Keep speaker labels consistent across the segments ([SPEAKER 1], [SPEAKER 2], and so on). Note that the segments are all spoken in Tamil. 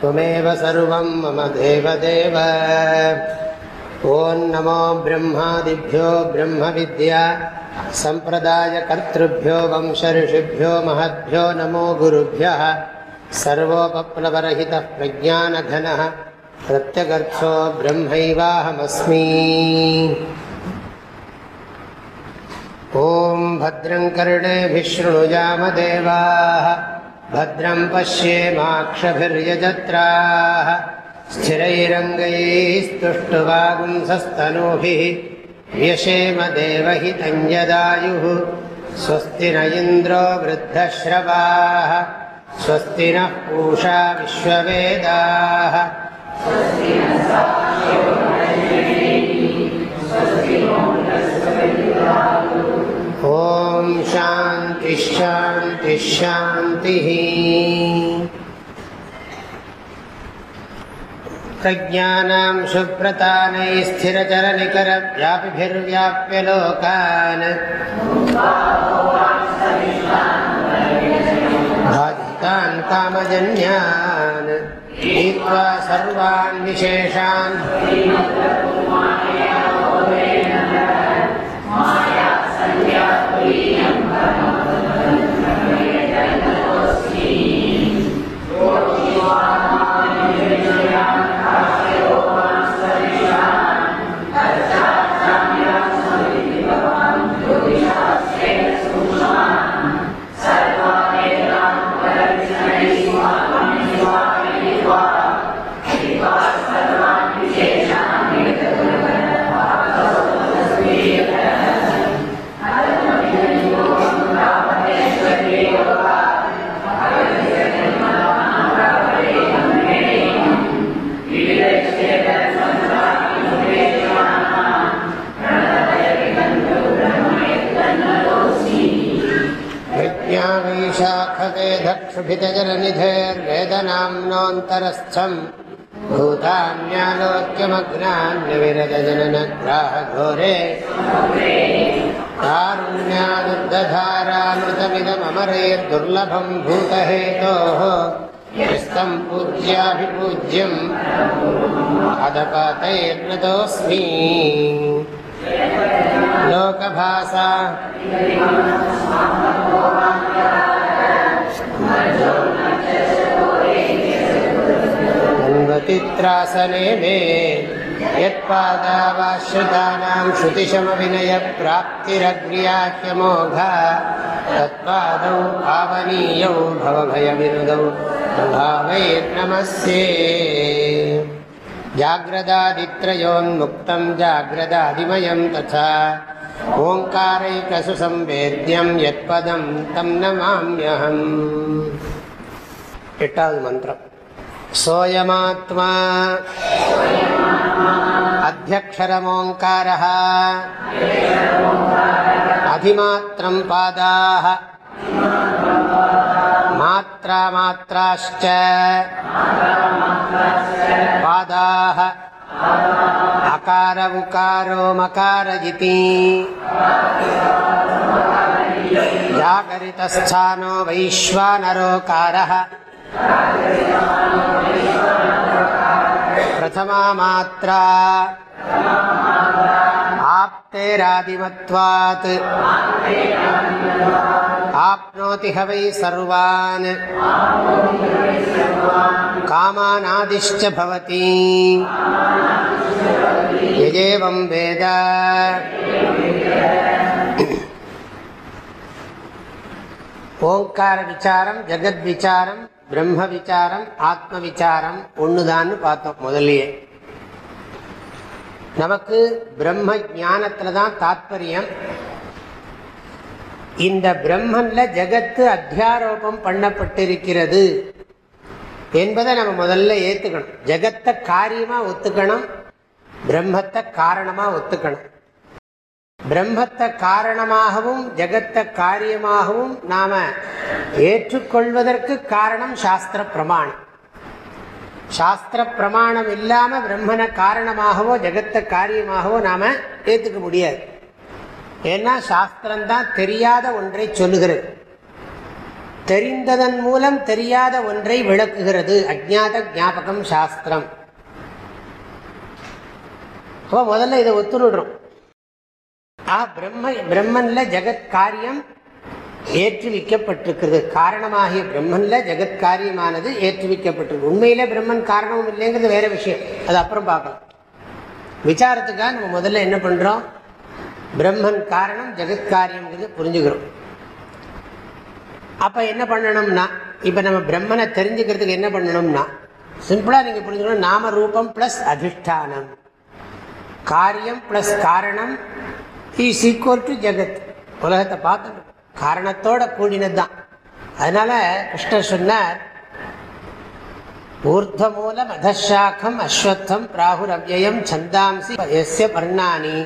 [SPEAKER 1] त्वमेव सर्वं मम देवदेव ॐ नमो ब्रह्मादिभ्यो ब्रह्मविद्या सम्प्रदायकर्तृभ्यो वंशऋषिभ्यो महद्भ्यो नमो गुरुभ्यः सर्वोपप्लवरहितः प्रज्ञानघनः प्रत्यगर्थो ब्रह्मैवाहमस्मि ॐ भद्रं कर्णेभिः शृणुजामदेवाः भद्रं पश्येमाक्षभिर्यजत्राः। स्थिरैरङ्गैस्तुष्टुवागुंसस्तनूभिः व्यशेम देवहितञ्जदायुः स्वस्ति न इन्द्रो वृद्धश्रवाः। स्वस्ति नः पूषा विश्ववेदाः ॐ शान्तिश्शान्तिश्शान्तिः प्रज्ञानां सुप्रतानैः स्थिरचरनिकरव्यापिभिर्व्याप्य लोकान्। बाधितान् कामजन्यान्। नीत्वा सर्वान् कारुण्यादुर्दधारामृतमिदममरैर्दुर्लभम् भूतहेतोः यस्तम् पूज्याभिपूज्यम् अदपातैर्नतोऽस्मि लोकभासा अन्वतित्रासने मे यत्पादावाश्रितानां श्रुतिशमविनयप्राप्तिरग्र्याह्यमोघा तत्पादौ पावनीयौ भवभयविरुदौ भावयेत् नमस्ये जाग्रदादित्रयोन्मुक्तं जाग्रदादिमयं तथा ओङ्कारैकसुसंवेद्यं यत्पदं तं नमाम्यहम् एटावद् मन्त्रं सोऽयमात्मा अध्यक्षरमोङ्कारः अधिमात्रं पादाः मात्रा मात्राश्च पादाः अकार उकारो मकार इति जागरितस्थानो वैश्वानरोकारः प्रथमा मात्रा आप्तेरादिमत्वात् आप्नोति ह वै सर्वान् कामानादिश्च भवति यजेवं वेद ओङ्कारविचारं जगद्विचारम् பிரம்ம விசாரம் ஆத்ம விசாரம் ஒண்ணுதான்னு பார்த்தோம் முதல்லயே. நமக்கு பிரம்ம ஞானத்துல தான் தாத்பரியம். இந்த பிரம்மன்ல ஜெகத்து அத்தியாரோபம் பண்ணப்பட்டிருக்கிறது என்பதை நம்ம முதல்ல ஏத்துக்கணும். ஜெகத்தை காரியமா ஒத்துக்கணும் பிரம்மத்தை காரணமா ஒத்துக்கணும். பிரம்மத்தை காரணமாகவும் ஜெகத்தை காரியமாகவும் நாம ஏற்றுக்கொள்வதற்கு காரணம் சாஸ்திர பிரமாணம். சாஸ்திர பிரமாணம் இல்லாம பிரம்மனை காரணமாகவோ ஜெகத்தை காரியமாகவோ நாம ஏத்துக்க முடியாது. ஏன்னா சாஸ்திரம்தான் தெரியாத ஒன்றை சொல்லுகிறது. தெரிந்ததன் மூலம் தெரியாத ஒன்றை விளக்குகிறது. அஜாத ஞாபகம் சாஸ்திரம். அப்போ முதல்ல இதை ஒத்துணுடுறோம் ஆ பிரம்ம பிரம்மன்ல ஜெகத் காரியம் ஏற்றுவிக்கப்பட்டிருக்கிறது. காரணமாகிய பிரம்மன்ல ஜெகத் காரியமானது ஏற்றுவிக்கப்பட்டிருக்கு உண்மையிலே பிரம்மன் காரணமும் இல்லைங்கிறது வேற விஷயம். அது அப்புறம் பார்க்கலாம். விசாரத்துக்காக நம்ம முதல்ல என்ன பண்றோம்? பிரம்மன் காரணம் ஜெகத் காரியம்ங்கிறது புரிஞ்சுக்கிறோம். அப்ப என்ன பண்ணணும்னா இப்ப நம்ம பிரம்மனை தெரிஞ்சுக்கிறதுக்கு என்ன பண்ணணும்னா சிம்பிளா நீங்க புரிஞ்சுக்கணும். நாம ரூபம் பிளஸ் அதிஷ்டானம். காரியம் பிளஸ் காரணம் இஸ் ஈக்குவல் டு ஜெகத் உலகத்தை பார்த்து காரணத்தோட கூடினது தான் அதனால கிருஷ்ணர் சொன்னார் ஊர்தமூலம் அதசாக்கம் அஸ்வத்தம் பிராகுர் அவ்வயம் சந்தாம்சி எஸ்ய பர்ணானி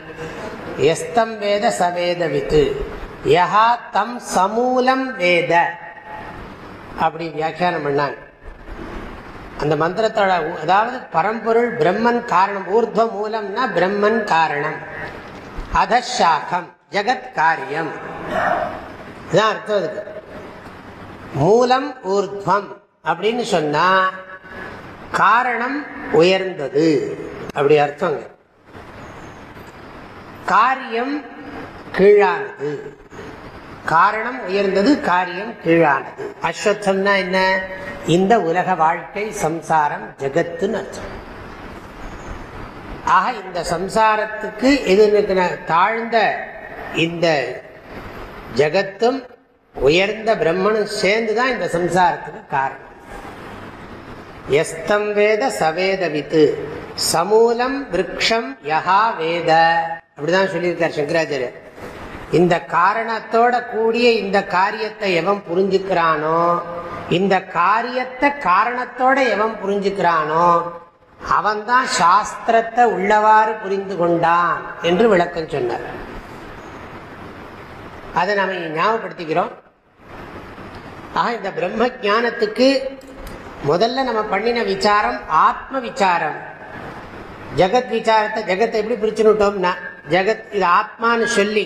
[SPEAKER 1] எஸ்தம் வேத சவேதவித்து யஹா தம் சமூலம் வேத அப்படி வியாக்கியானம் பண்ணாங்க. அந்த மந்திரத்தோட அதாவது பரம்பொருள் பிரம்மன் காரணம் ஊர்துவ மூலம்னா பிரம்மன் காரணம். அதசாக்கம் ஜெகத் காரியம். இதான் அர்த்தம் அதுக்கு மூலம் ஊர்துவம் அப்படின்னு சொன்னா காரணம் உயர்ந்தது. அப்படி அர்த்தங்க காரியம் கீழானது. காரணம் உயர்ந்தது காரியம் கீழானது. அஸ்வத்தம்னா என்ன? இந்த உலக வாழ்க்கை சம்சாரம் ஜெகத்துன்னு அர்த்தம். ஆக இந்த சம்சாரத்துக்கு இது தாழ்ந்த இந்த ஜகத்தும் உயர்ந்த பிரம்மனும் சேர்ந்துதான் இந்த சம்சாரத்துக்கு காரணம். எஸ்தம் வேத சவேத வித்து சமூலம் விரக்ஷம் யஹா வேத. அப்படிதான் சொல்லியிருக்கார் சங்கராச்சாரியர் இந்த காரணத்தோட கூடிய இந்த காரியத்தை எவன் புரிஞ்சுக்கிறானோ இந்த காரியத்தை காரணத்தோட எவன் புரிஞ்சுக்கிறானோ அவன்தான் சாஸ்திரத்தை உள்ளவாறு புரிந்து கொண்டான் என்று விளக்கம் சொன்னார். அதை நாம ஞாபகப்படுத்திக்கிறோம். ஆக இந்த பிரம்ம ஜானத்துக்கு முதல்ல நம்ம பண்ணின விசாரம் ஆத்ம விசாரம் ஜெகத் விசாரத்தை ஜெகத்தை எப்படி பிரிச்சுட்டோம்னா ஜெகத் இது ஆத்மான்னு சொல்லி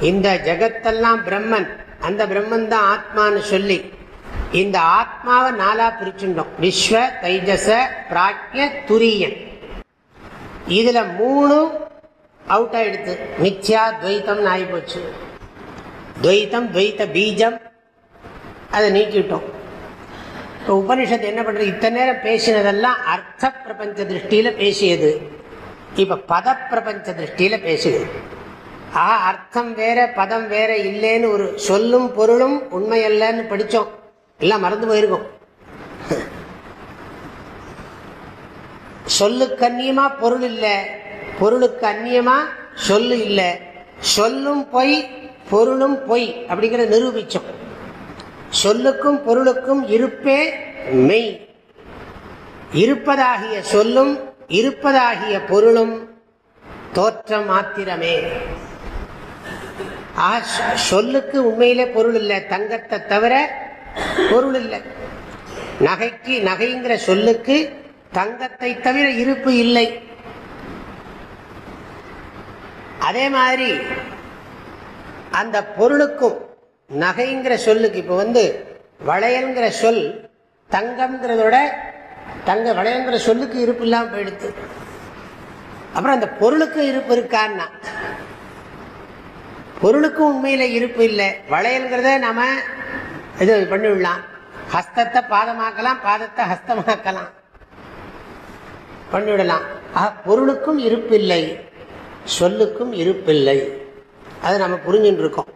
[SPEAKER 1] இந்த ஜெகத்தெல்லாம் பிரம்மன் அந்த பிரம்மன் தான் ஆத்மான்னு சொல்லி இந்த ஆத்மாவை நாலா பிரிச்சுட்டோம். விஸ்வ தைஜச பிராக்ய துரியன். இதுல மூணு அவுட் ஆயிடுத்து. மித்யா துவைத்தம் ஆகி போச்சு துவைத்தம் துவைத்த பீஜம் அதை நீக்கிட்டோம். இப்போ உபனிஷத்து என்ன பண்ணுறது இத்தனை நேரம் பேசினதெல்லாம் அர்த்த பிரபஞ்ச திருஷ்டியில் பேசியது. இப்போ பத பிரபஞ்ச திருஷ்டியில் பேசுது. ஆஹா அர்த்தம் வேற பதம் வேற இல்லைன்னு ஒரு சொல்லும் பொருளும் உண்மையல்லன்னு படித்தோம் எல்லாம் மறந்து போயிருக்கும். சொல்லுக்கு அந்நியமா பொருள் இல்லை. பொருளுக்கு அந்நியமா சொல்லு இல்லை. சொல்லும் பொய் பொருளும் பொய் அப்படிங்கிற நிரூபிச்சோம். சொல்லுக்கும் பொருளுக்கும் இருப்பே மெய். இருப்பதாகிய சொல்லும் இருப்பதாகிய பொருளும் தோற்றம் மாத்திரமே. சொல்லுக்கு உண்மையிலே பொருள் இல்லை. தங்கத்தை தவிர பொருள் இல்லை. நகைக்கு நகைங்கிற சொல்லுக்கு தங்கத்தை தவிர இருப்பு இல்லை. அதே மாதிரி அந்த பொருளுக்கும் நகைங்கிற சொல்லுக்கு இப்போ வந்து வளையல்ங்கிற சொல் தங்கம்ங்கிறதோட தங்க வளையங்கிற சொல்லுக்கு இருப்பு இல்லாமல் போயிடுத்து அப்புறம் அந்த பொருளுக்கு இருப்பு இருக்கான்னா? பொருளுக்கும் உண்மையில இருப்பு இல்லை. வளையல்ங்கிறத நாம இது பண்ணிவிடலாம் ஹஸ்தத்தை பாதமாக்கலாம் பாதத்தை ஹஸ்தமாக்கலாம். பண்ணிவிடலாம் ஆக பொருளுக்கும் இருப்பில்லை சொல்லுக்கும் இருப்பில்லை. அதை நம்ம புரிஞ்சுட்டு இருக்கோம்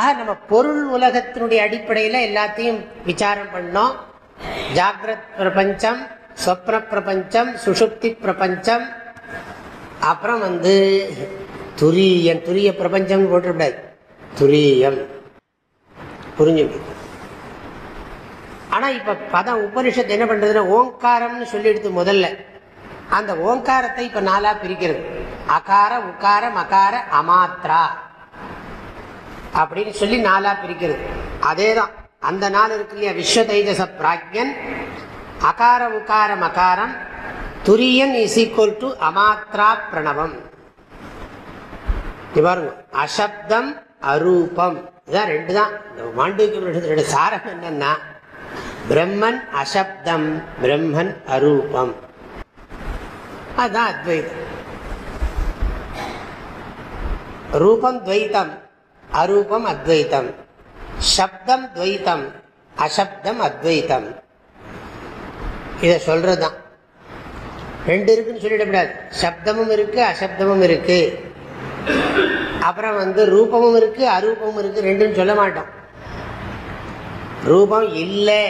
[SPEAKER 1] ஆக நம்ம பொருள் உலகத்தினுடைய அடிப்படையில் எல்லாத்தையும் விசாரம் பண்ணோம். ஜாகிரத் பிரபஞ்சம் சொப்ன பிரபஞ்சம் சுஷுப்தி பிரபஞ்சம். அப்புறம் வந்து துரிய துரிய பிரபஞ்சம் போட்டுக்கூடாது துரியம் புரிஞ்சு ஆனா இப்ப பதம் உபனிஷத்து என்ன பண்றதுன்னா ஓங்காரம்னு சொல்லிடுது முதல்ல. அந்த ஓங்காரத்தை இப்ப நாலாக பிரிக்கிறது. அகார உக்கார மகார அமாத்ரா. அப்படின்னு சொல்லி நாலா பிரிக்கிறது. அதேதான். அந்த நாள் இருக்கு இல்லையா விஸ்வ தைஜச பிராக்யன் அகார உக்கார மகாரம். துரியன் இஸ் ஈக்குவல் டு அமாத்ரா பிரணவம். பாருங்க. அசப்தம் அரூபம். இதான் ரெண்டு தான். இந்த ரெண்டு சாரம் என்னன்னா பிரம்மன் அசப்தம் பிரம்மன் அரூபம். அதுதான் அத்வைதம். ரூபம் துவைத்தம் அரூபம் அத்வைத்தம். சப்தம் துவைத்தம் அசப்தம் அத்வைத்தம். இதை சொல்றதுதான். ரெண்டு இருக்குன்னு சொல்லிடக்கூடாது சப்தமும் இருக்கு அசப்தமும் இருக்கு. அப்புறம் வந்து ரூபமும் இருக்கு அரூபமும் இருக்கு ரெண்டும் சொல்ல மாட்டோம். ரூபம் இல்லை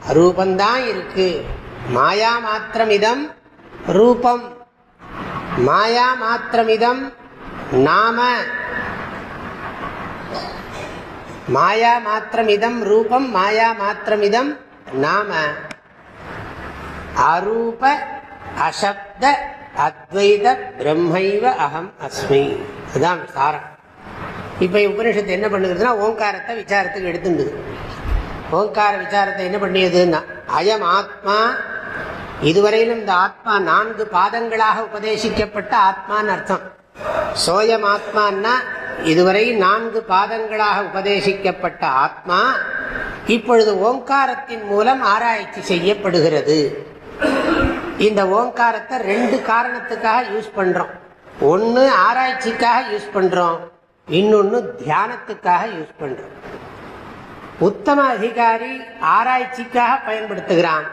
[SPEAKER 1] அரூபந்தான் இருக்கு. மாயா மாத்திரமிதம் ரூபம். மாயா மாத்திரமிதம் நாம. மாயா மாத்திரமிதம் ரூபம் மாயா மாத்திரமிதம் நாம. அரூப அசப்த அத்வைத பிரம்மைவ அகம் அஸ்மி. அதுதான் சாரம். இப்ப உபனிஷத்து என்ன பண்ணுகிறதுனா ஓங்காரத்தை விசாரத்துக்கு எடுத்துடுது ஓங்கார விசாரத்தை என்ன பண்ணியதுன்னா அயம் ஆத்மா இதுவரையிலும் இந்த ஆத்மா நான்கு பாதங்களாக உபதேசிக்கப்பட்ட ஆத்மான்னு அர்த்தம். சோயம் ஆத்மான்னா இதுவரை நான்கு பாதங்களாக உபதேசிக்கப்பட்ட ஆத்மா இப்பொழுது ஓங்காரத்தின் மூலம் ஆராய்ச்சி செய்யப்படுகிறது. இந்த ஓங்காரத்தை ரெண்டு காரணத்துக்காக யூஸ் பண்றோம். ஒன்னு ஆராய்ச்சிக்காக யூஸ் பண்றோம். இன்னொன்னு தியானத்துக்காக யூஸ் பண்றோம். உத்தம அதிகாரி ஆராய்ச்சிக்காக பயன்படுத்துகிறான்.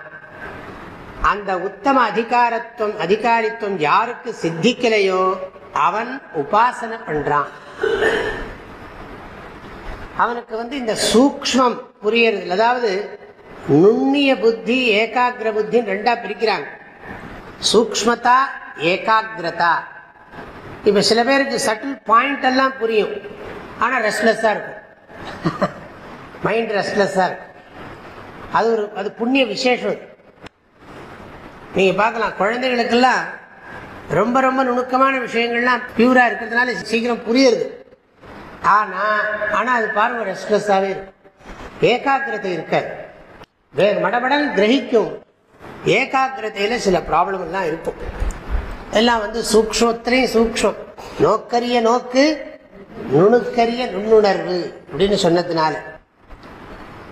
[SPEAKER 1] அந்த உத்தம அதிகாரத்துவம் அதிகாரித்துவம் யாருக்கு சித்திக்கலையோ அவன் உபாசனை பண்றான். அவனுக்கு வந்து இந்த சூக்மம் புரியறது அதாவது நுண்ணிய புத்தி ஏகாகிர புத்தின்னு ரெண்டா பிரிக்கிறாங்க. சூக்மதா ஏகாகிரதா. இப்ப சில பேருக்கு சட்டில் பாயிண்ட் எல்லாம் புரியும். ஆனா ரெஸ்ட்லெஸ்ஸா இருக்கும். மைண்ட் ரெஸ்ட்லெஸ்ஸா இருக்கும். அது ஒரு அது புண்ணிய விசேஷம். நீங்கள் நீங்க பார்க்கலாம் குழந்தைகளுக்கெல்லாம் ரொம்ப ரொம்ப நுணுக்கமான விஷயங்கள்லாம் பியூரா இருக்கிறதுனால சீக்கிரம் புரியுது ஆனா ஆனா அது பாருங்க ரெஸ்ட்லெஸ்ஸாவே இருக்கும். ஏகாகிரதை இருக்காது. வேக மடமடன் கிரகிக்கும். ஏகாகிரதையில சில ப்ராப்ளம் எல்லாம் இருக்கும். எல்லாம் வந்து சூக்ஷத்திலையும் சூக்ஷம் நோக்கரிய நோக்கு நுணுக்கரிய நுண்ணுணர்வு அப்படின்னு சொன்னதுனால.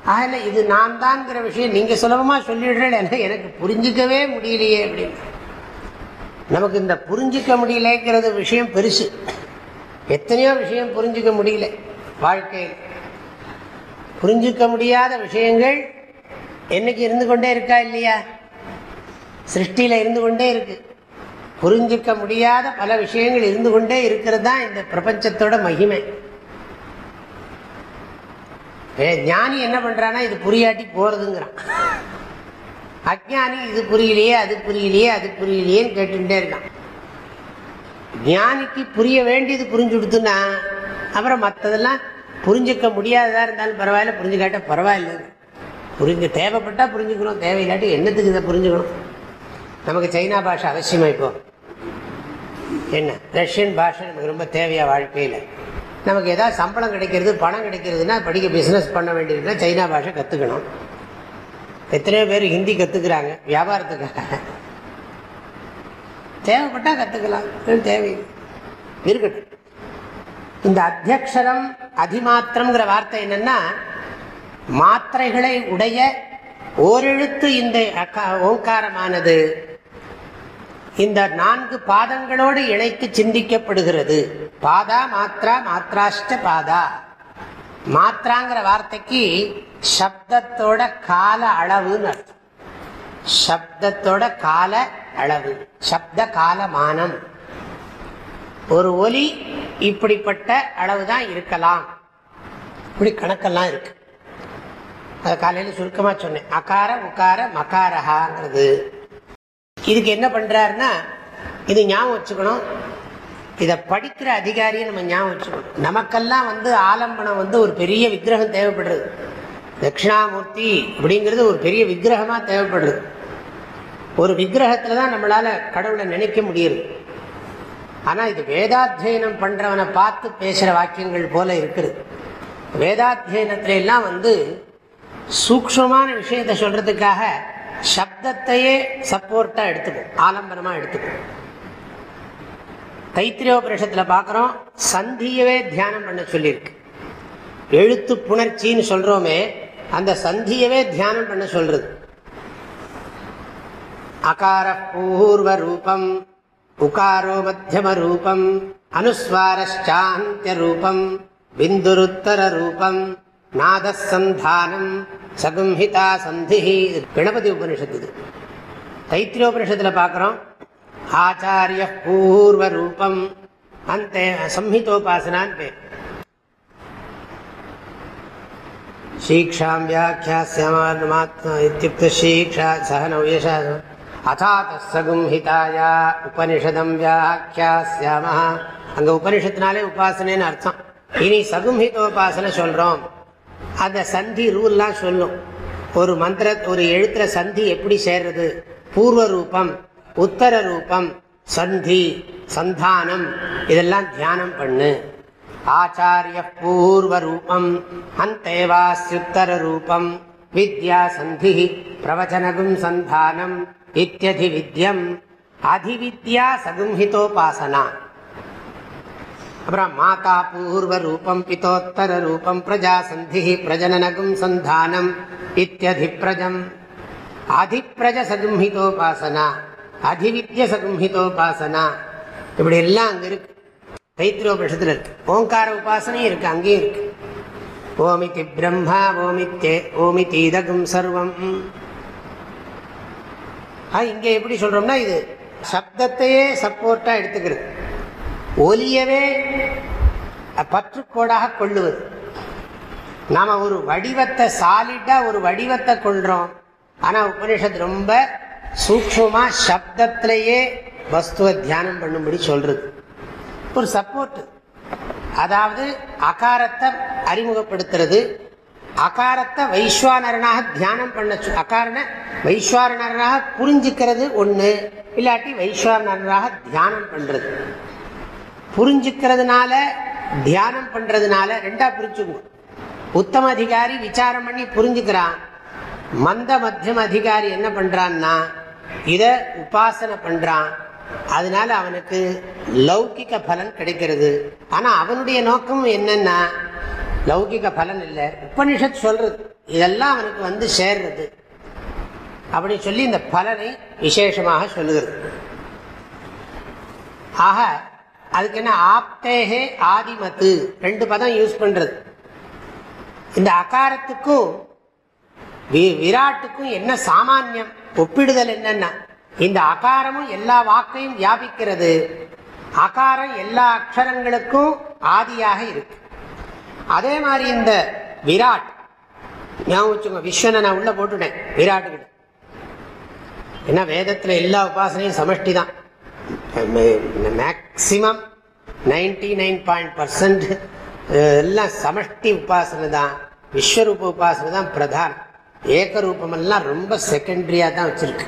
[SPEAKER 1] அதில் இது நான் தான்ங்கிற விஷயம் நீங்கள் சுலபமாக சொல்லிடுறேன் எனக்கு- எனக்கு புரிஞ்சிக்கவே முடியலையே அப்படின்னு. நமக்கு இந்த புரிஞ்சிக்க முடியலங்கிறது விஷயம் பெருசு. எத்தனையோ விஷயம் புரிஞ்சிக்க முடியல வாழ்க்கையில். புரிஞ்சிக்க முடியாத விஷயங்கள் என்னைக்கு இருந்து கொண்டே இருக்கா இல்லையா? சிருஷ்டியில இருந்து கொண்டே இருக்கு. புரிஞ்சிக்க முடியாத பல விஷயங்கள் இருந்து கொண்டே இருக்கிறது தான் இந்த பிரபஞ்சத்தோட மகிமை. ஏ, ஞானி என்ன பண்றானா இது புரியாட்டி போறதுங்கிறான். அஜானி இது புரியலையே அது புரியலையே அது புரியலையேன்னு கேட்டுட்டே இருக்கான். ஞானிக்கு புரிய வேண்டியது புரிஞ்சு கொடுத்துனா அப்புறம் மற்றதெல்லாம் புரிஞ்சுக்க முடியாததா இருந்தாலும் பரவாயில்ல புரிஞ்சுக்காட்ட பரவாயில்ல புரிஞ்சு தேவைப்பட்டா புரிஞ்சுக்கணும் தேவையில்லாட்டி என்னத்துக்கு இதை புரிஞ்சுக்கணும்? நமக்கு சைனா பாஷை அவசியமா இப்போ? என்ன? ரஷ்யன் பாஷை நமக்கு ரொம்ப தேவையா வாழ்க்கையில்? நமக்கு ஏதாவது சம்பளம் கிடைக்கிறது பணம் கிடைக்கிறதுனா படிக்க பிஸ்னஸ் பண்ண வேண்டியதுன்னா சைனா பாஷை கற்றுக்கணும் எத்தனையோ பேர் ஹிந்தி கற்றுக்குறாங்க வியாபாரத்துக்காக. தேவைப்பட்டால் கற்றுக்கலாம் தேவை இருக்கட்டும். இந்த அத்தியக்ஷரம் அதிமாத்திரம்ங்கிற வார்த்தை என்னன்னா மாத்திரைகளை உடைய ஓரெழுத்து இந்த அக்கா- ஓங்காரமானது. இந்த நான்கு பாதங்களோடு இணைத்து சிந்திக்கப்படுகிறது. பாதா மாத்ரா மாத்ராஷ்ட பாதா. மாத்ராங்கிற வார்த்தைக்கு சப்தத்தோட கால அளவுன்னு அர்த்தம். சப்தத்தோட கால அளவு. சப்த காலமானம். ஒரு ஒலி இப்படிப்பட்ட அளவு தான் இருக்கலாம். இப்படி கணக்கெல்லாம் இருக்கு. அதை காலையில் சுருக்கமாக சொன்னேன். அகார உக்கார மகாரஹாங்கிறது. இதுக்கு என்ன பண்றாருன்னா இது ஞாபகம் வச்சுக்கணும். இதை படிக்கிற அதிகாரியை நம்ம ஞாபகம் வச்சுக்கணும். நமக்கெல்லாம் வந்து ஆலம்பனம் வந்து ஒரு பெரிய விக்கிரகம் தேவைப்படுறது. தட்சிணாமூர்த்தி அப்படிங்கிறது ஒரு பெரிய விக்கிரகமாக தேவைப்படுது ஒரு விக்கிரகத்தில் தான் நம்மளால் கடவுளை நினைக்க முடியுது. ஆனால் இது வேதாத்தியனம் பண்ணுறவனை பார்த்து பேசுகிற வாக்கியங்கள் போல இருக்குது. வேதாத்தியனத்துல எல்லாம் வந்து சூக்ஷமான விஷயத்தை சொல்கிறதுக்காக சப்தத்தையே சப்போர்ட்டாக எடுத்துக்கும். ஆலம்பரமாக எடுத்துக்கும். தைத்திரியோபனிஷத்தில் பார்க்குறோம் சந்தியவே தியானம் பண்ண சொல்லியிருக்கு. எழுத்து புணர்ச்சின்னு சொல்கிறோமே அந்த சந்தியவே தியானம் பண்ண சொல்றது. அகார பூர்வ ரூபம் உகாரோ மத்தியம ரூபம் அனுஸ்வாரஷ்டாந்திய ரூபம் பிந்துருத்தர ரூபம் நாதசந்தானம் சகும்ஹிதா சந்தி கணபதி உபனிஷத்து இது தைத்திரியோபனிஷத்தில் பார்க்குறோம் ஆச்சாரிய பூர்வ ரூபம் அந்த சம்ஹிதோபாசனான்னு பேர் शीक्षां व्याख्यास्यामात्मा इत्युक्ते शीक्षा सह नव्यशा अथा तस्सगुंहिताया உபனிஷதம் வியாக்கியாஸ்யாமஹ அங்கே உபனிஷத்துனாலே உபாசனைன்னு அர்த்தம் இனி சகும்ஹிதோபாசனை சொல்கிறோம் அந்த சந்தி ரூல்லாம் சொல்லும். ஒரு மந்திர ஒரு எழுத்துற சந்தி எப்படி சேர்றது? பூர்வ ரூபம் உத்தர ரூபம் சந்தி சந்தானம் இதெல்லாம் தியானம் பண்ணு. ஆச்சாரிய பூர்வரூபம் அந்தேவாஸ்யுத்தர ரூபம் வித்யா சந்தி பிரவச்சனகும் சந்தானம் இத்தியதி வித்யம் அதிவித்யா சகும்ஹிதோபாசனா அப்புறம் மாதா பூர்வ ரூபம் பிதோத்தர ரூபம் பிரஜாசந்தி பிரஜனனகும் சந்தானம் இத்தியதிப்பிரஜம் அதிப்பிரஜ சகும்ஹிதோபாசனா அதிவித்ய சகும்ஹிதோபாசனா இப்படி எல்லாம் அங்க இருக்கு. தைத்திரோபனிஷத்துல இருக்கு ஓங்கார உபாசனையும் இருக்கு அங்கேயும் இருக்கு. ஓமிதி பிரம்மா ஓமித்தே ஓமிதி இதகும் சர்வம் இங்க எப்படி சொல்றோம்னா இது சப்தத்தையே சப்போர்ட்டா எடுத்துக்கிறது. ஒலியவே பற்றுக்கோடாக கொள்ளுவது. நாம ஒரு வடிவத்தை சாலிட்டா ஒரு வடிவத்தை கொள்றோம். ஆனா உபனிஷத்து ரொம்ப சூக்ஷமாக சப்தத்திலேயே வஸ்துவ தியானம் பண்ணும்படி சொல்றது. ஒரு சப்போர்ட் அதாவது அகாரத்தை அறிமுகப்படுத்துறது. அகாரத்தை வைஸ்வானரனாக தியானம் பண்ண அகாரனை வைஸ்வானரனாக புரிஞ்சுக்கிறது ஒன்று இல்லாட்டி வைஸ்வானரனாக தியானம் பண்ணுறது புரிஞ்சுக்கிறதுனால தியானம் பண்றதுனால ரெண்டா புரிஞ்சுக்கணும் உத்தம அதிகாரி விசாரம் பண்ணி புரிஞ்சுக்கிறான். மந்த மத்தியம் அதிகாரி என்ன பண்றான்னா இத உபாசனை பண்றான். அதனால அவனுக்கு லௌகிக பலன் கிடைக்கிறது. ஆனா அவனுடைய நோக்கம் என்னன்னா லௌகிக பலன் இல்லை. உபனிஷத் சொல்றது இதெல்லாம் அவனுக்கு வந்து சேர்றது. அப்படி சொல்லி இந்த பலனை விசேஷமாக சொல்லுகிறது. ஆக அதுக்கு என்ன ஆப்தேகே ஆதிமத்து. ரெண்டு பதம் யூஸ் பண்றது. இந்த அகாரத்துக்கும் விராட்டுக்கும் என்ன சாமானியம்? ஒப்பிடுதல் என்னன்னா இந்த அகாரமும் எல்லா வாக்கையும் வியாபிக்கிறது. அகாரம் எல்லா அக்ஷரங்களுக்கும் ஆதியாக இருக்கு. அதே மாதிரி இந்த விராட் ஞாபகம் வச்சுங்க விஸ்வனை நான் உள்ள போட்டுட்டேன் விராட்டு கிட்ட ஏன்னா வேதத்துல எல்லா உபாசனையும் சமஷ்டி தான் maximum ninety nine point percent எல்லாம் சமஷ்டி உபாசனை தான் விஸ்வரூப உபாசனை தான் பிரதானம். ஏகரூபமெல்லாம் ரொம்ப செகண்டரியாக தான் வச்சிருக்கு.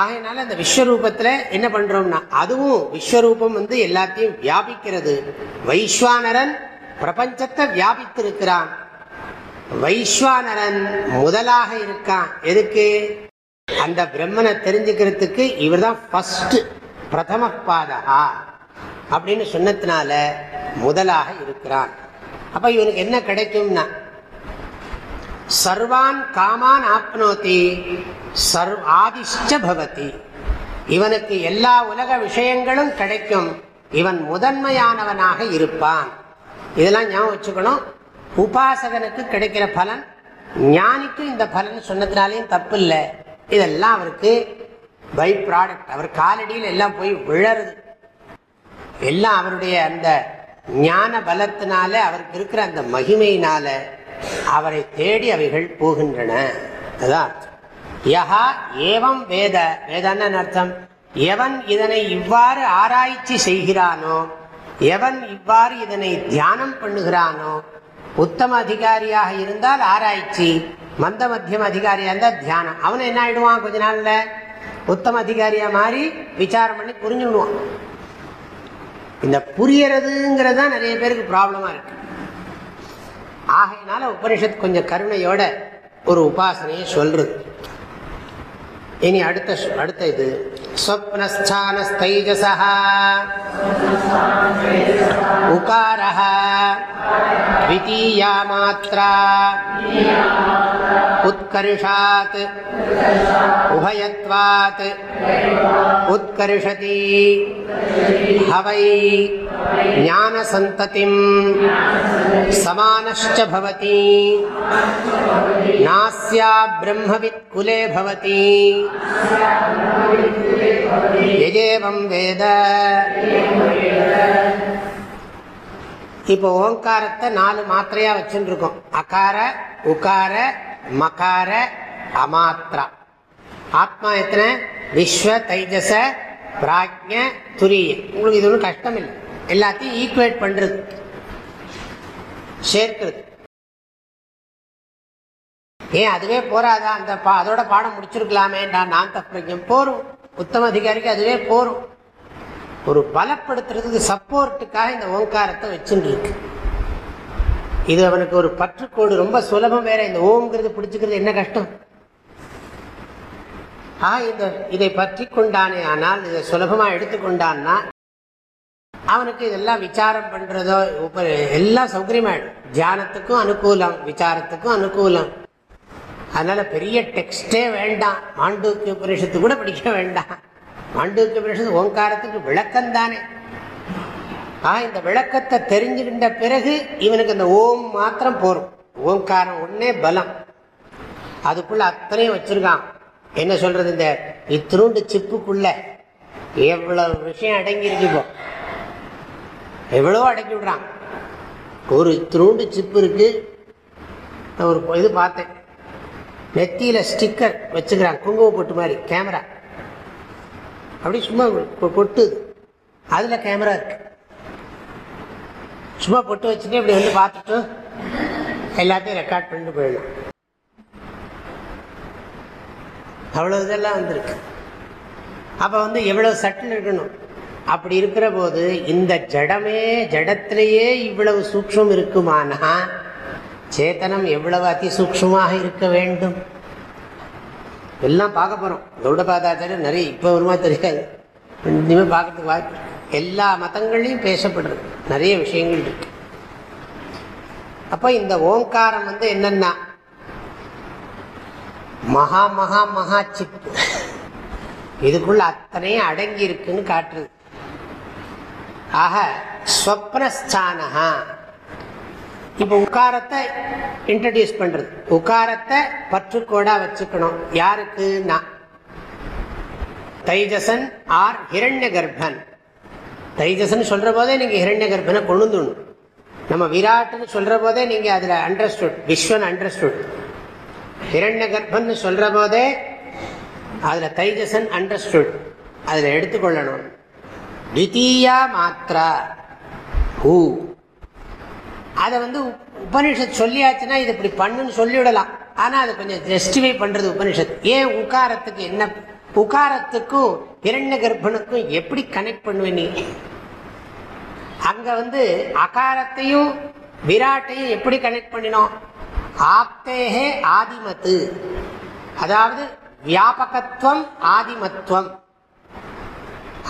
[SPEAKER 1] ஆகையினால அந்த விஸ்வரூபத்தில் என்ன பண்ணுறோம்னா அதுவும் விஸ்வரூபம் வந்து எல்லாத்தையும் வியாபிக்கிறது. வைஸ்வானரன் பிரபஞ்சத்தை வியாபித்திருக்கிறான். வைஸ்வானரன் முதலாக இருக்கான். எதுக்கு? அந்த பிரம்மனை தெரிஞ்சுக்கிறதுக்கு இவர் தான் ஃபர்ஸ்ட் பிரதம பாதகா அப்படின்னு சொன்னதுனால முதலாக இருக்கிறான். அப்ப இவனுக்கு என்ன கிடைக்கும்னா சர்வான் காமான் ஆப்னோதி சர்வ ஆதிஷ்ட பவதி. இவனுக்கு எல்லா உலக விஷயங்களும் கிடைக்கும். இவன் முதன்மையானவனாக இருப்பான். இதெல்லாம் ஞாபகம் வச்சுக்கணும். உபாசகனுக்கு கிடைக்கிற பலன் ஞானிக்கு இந்த பலன் சொன்னதுனாலையும் தப்பு இல்லை இதெல்லாம் அவருக்கு பை ப்ராடக்ட் அவர் காலடியில் எல்லாம் போய் விழருது எல்லாம் அவருடைய அந்த ஞான பலத்தினால அவருக்கு இருக்கிற அந்த மகிமையினால அவரை தேடி அவைகள் போகின்றன. அதான் யஹா ஏவம் வேத. வேதான்னு அர்த்தம்? எவன் இதனை இவ்வாறு ஆராய்ச்சி செய்கிறானோ எவன் இவ்வாறு இதனை தியானம் பண்ணுகிறானோ உத்தம அதிகாரியாக இருந்தால் ஆராய்ச்சி மந்த மத்தியம் அதிகாரியா இருந்தால் தியானம். அவனை என்ன ஆயிடுவான்? கொஞ்ச நாள்ல உத்தம அதிகாரியா மாறி விசாரம் பண்ணி புரிஞ்சுடுவான். இந்த புரியறதுங்கிறது தான் நிறைய பேருக்கு ப்ராப்ளமா இருக்கு. ஆகையினால உபனிஷத் கொஞ்சம் கருணையோட ஒரு உபாசனையை சொல்றது. இனி அடுத்த அடுத்த இது. स्वप्नस्थानस्तैजसः उकारः द्वितीया मात्रा उत्कर्षात् उभयत्वात् उत्कर्षति हवै ज्ञानसन्ततिम् समानश्च भवति नास्या ब्रह्मवित्कुले भवति எஜேவம் வேத. இப்போ ஓங்காரத்தை நாலு மாத்திரையா வச்சுருக்கோம். அகார உகார மகார அமாத்ரா. ஆத்மா எத்தனை? விஸ்வ தைஜச பிராஜ்ய துரிய. உங்களுக்கு இது ஒன்றும் கஷ்டம் இல்லை எல்லாத்தையும் ஈக்குவேட் பண்றது. சேர்க்கிறது. ஏன் அதுவே போராதா அந்த பா அதோட பாடம் முடிச்சிருக்கலாமே நான் நான் தப்பிங்க போறோம். உத்தம அதிகாரிக்கு அதுவே போரும் ஒரு பலப்படுத்துறதுக்கு சப்போர்ட்டுக்காக இந்த ஓங்காரத்தை வச்சுட்டு இருக்கு இது அவனுக்கு ஒரு பற்றுக்கோடு ரொம்ப சுலபம் வேற. இந்த ஓங்கிறது பிடிச்சுக்கிறது என்ன கஷ்டம்? ஆ இந்த இதை பற்றி கொண்டானே ஆனால் இதை சுலபமா எடுத்துக்கொண்டான்னா அவனுக்கு இதெல்லாம் விசாரம் பண்றதோ எல்லாம் சௌகரியமாயிடும். தியானத்துக்கும் அனுகூலம் விசாரத்துக்கும் அனுகூலம். அதனால பெரிய டெக்ஸ்டே வேண்டாம். மாண்டூக்கிய உபனிஷத்து கூட படிக்க வேண்டாம். மாண்டூக்கிய உபனிஷத்து ஓங்காரத்துக்கு விளக்கம் தானே ஆ இந்த விளக்கத்தை தெரிஞ்சுக்கின்ற பிறகு இவனுக்கு இந்த ஓம் மாத்திரம் போரும். ஓங்காரம் ஒன்னே பலம். அதுக்குள்ள அத்தனையும் வச்சிருக்கான். என்ன சொல்றது இந்த இத்திரூண்டு சிப்புக்குள்ள? எவ்வளவு விஷயம் அடங்கியிருக்கு இப்போ. எவ்வளோ அடக்கி விடுறான். ஒரு திருண்டு சிப்பு இருக்கு. நான் ஒரு இது பார்த்தேன். நெத்தியில ஸ்டிக்கர் வச்சுக்கிறான் குங்கும பொட்டு மாதிரி. கேமரா அப்படி சும்மா பொட்டுது அதில் அதுல கேமரா இருக்கு. சும்மா பொட்டு வச்சுட்டு இப்படி வந்து பார்த்துட்டு எல்லாத்தையும் ரெக்கார்ட் பண்ணிட்டு போயிடும் அவ்வளவு இதெல்லாம் வந்திருக்கு. அப்ப வந்து எவ்வளவு சட்டில் இருக்கணும். அப்படி இருக்கிற போது இந்த ஜடமே ஜடத்திலேயே இவ்வளவு சூக்ஷம் இருக்குமானா சேத்தனம் எவ்வளவு அதி சூக்ஷமாக இருக்க வேண்டும்? எல்லாம் பார்க்க போகிறோம் கௌடபாதாச்சாரியர் நிறைய இப்போ வருமா தெரியாது. இனிமே பார்க்கறதுக்கு வாய்ப்பு எல்லா மதங்கள்லையும் பேசப்படுறது. நிறைய விஷயங்கள் இருக்கு. அப்போ இந்த ஓங்காரம் வந்து என்னன்னா மகா மகா மகா சிப்பு இதுக்குள்ள அத்தனையும் அடங்கி இருக்குன்னு காட்டுறது. ஆக ஸ்வப்னஸ்தானஹா. இப்ப உக்காரத்தை இன்ட்ரடியூஸ் பண்றது. உக்காரத்தை பற்றுக்கோடா வச்சுக்கணும். யாருக்கு நான் தைஜசன் ஆர் ஹிரண்ய கர்ப்பன் தைஜசன் சொல்ற போதே நீங்க ஹிரண்ய கர்ப்பனை கொண்டு நம்ம விராட்னு சொல்ற போதே நீங்க அதுல அண்டர்ஸ்டுட் விஸ்வன் அண்டர்ஸ்டுட் ஹிரண்ய கர்ப்பன் சொல்ற போதே அதுல தைஜசன் அண்டர்ஸ்டுட் அதுல எடுத்துக்கொள்ளணும். த்விதீயா மாத்ரா. ஹூ. அதை வந்து உபனிஷத் சொல்லியாச்சுன்னா இது இப்படி பண்ணுன்னு சொல்லிவிடலாம். ஆனால் அது கொஞ்சம் ஜஸ்டிஃபை பண்ணுறது உபனிஷத் ஏன் உகாரத்துக்கு என்ன உகாரத்துக்கும் இரண்ய கர்ப்பனுக்கும் எப்படி கனெக்ட் பண்ணுவேன் நீ? அங்க வந்து அகாரத்தையும் விராட்டையும் எப்படி கனெக்ட் பண்ணினோம்? ஆப்தேகே ஆதிமத்து. அதாவது வியாபகத்துவம் ஆதிமத்துவம்.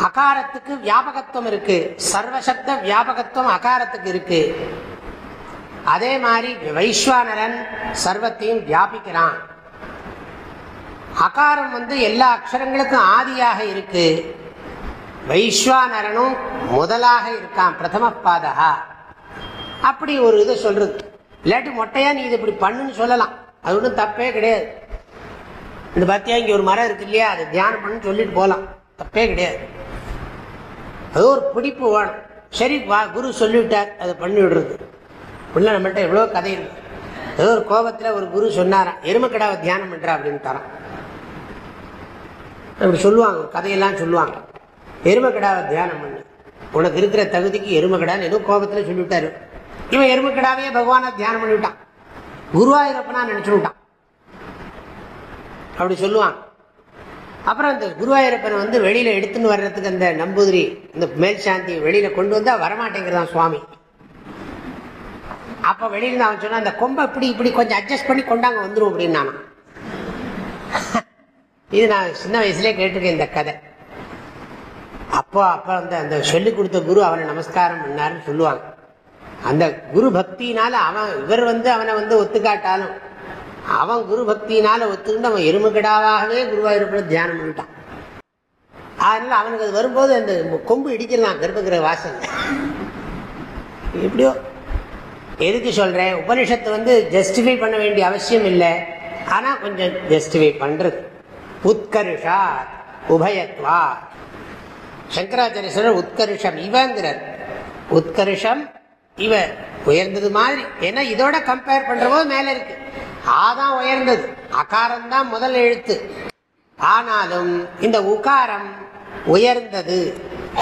[SPEAKER 1] அகாரத்துக்கு வியாபகத்துவம் இருக்கு. சர்வசப்த வியாபகத்துவம் அகாரத்துக்கு இருக்கு. அதே மாதிரி வைஸ்வானரன் சர்வத்தையும் வியாபிக்கிறான். அகாரம் வந்து எல்லா அக்ஷரங்களுக்கும் ஆதியாக இருக்கு. வைஸ்வானரனும் முதலாக இருக்கான் பிரதம பாதகா. அப்படி ஒரு இதை சொல்றது. இல்லாட்டி மொட்டையா நீ இது இப்படி பண்ணுன்னு சொல்லலாம். அது ஒன்றும் தப்பே கிடையாது. இந்த பாத்தியா இங்கே ஒரு மரம் இருக்கு இல்லையா? அதை தியானம் பண்ணு சொல்லிட்டு போகலாம் தப்பே கிடையாது. அது ஒரு பிடிப்பு வேணும். சரி வா குரு சொல்லிவிட்டார் அதை பண்ணி விடுறது உள்ள நம்மள்கிட்ட எவ்வளோ கதை இருக்கு. ஏதோ ஒரு கோபத்தில் ஒரு குரு சொன்னாராம் எருமக்கடாவை தியானம் பண்ணுறா அப்படின்னு தரான். அப்படி சொல்லுவாங்க கதையெல்லாம் சொல்லுவாங்க. எருமக்கடாவை தியானம் பண்ணு. உனக்கு இருக்கிற தகுதிக்கு எருமக்கடான்னு ஏதோ கோபத்தில் சொல்லிவிட்டாரு. இவன் எருமக்கிடாவே பகவானை தியானம் பண்ணிவிட்டான். குருவாயூரப்பனா விட்டான். அப்படி சொல்லுவான் அப்புறம் அந்த குருவாயூரப்பனை வந்து வெளியில எடுத்துன்னு வர்றதுக்கு அந்த நம்பூதிரி இந்த மேல் சாந்தி வெளியில கொண்டு வந்தால் வரமாட்டேங்கிறதான் சுவாமி. அப்ப வெளியில அவன் சொன்னான் அந்த கொம்பை இப்படி இப்படி கொஞ்சம் அட்ஜஸ்ட் பண்ணி கொண்டாங்க வந்துடும் அப்படின்னு நானும் இது நான் சின்ன வயசுலேயே கேட்டிருக்கேன் இந்த கதை. அப்போ அப்ப அந்த அந்த சொல்லி கொடுத்த குரு அவனை நமஸ்காரம் பண்ணாருன்னு சொல்லுவாங்க. அந்த குரு பக்தினால அவன் இவர் வந்து அவனை வந்து ஒத்துக்காட்டாலும் அவன் குரு பக்தினால ஒத்துக்கிட்டு அவன் எருமக்கிடாவாகவே குருவாயூரப்பட தியானம் பண்ணிட்டான். அதனால அவனுக்கு அது வரும்போது அந்த கொம்பு இடிக்கலாம் கர்ப்பகிரக வாசல் எப்படியோ எதுக்கு சொல்றேன்? உபனிஷத்து வந்து ஜஸ்டிஃபை பண்ண வேண்டிய அவசியம் இல்லை. ஆனா கொஞ்சம் ஜஸ்டிஃபை பண்றது. உத்கருஷா உபயத்வா சங்கராச்சாரிய சொல்ற உத்கர்ஷம் இவங்கிறார். உத்கருஷம் இவ உயர்ந்தது மாதிரி. ஏன்னா இதோட கம்பேர் பண்ற போது மேல இருக்கு. ஆதான் உயர்ந்தது. அகாரம் தான் முதல் எழுத்து. ஆனாலும் இந்த உகாரம் உயர்ந்தது.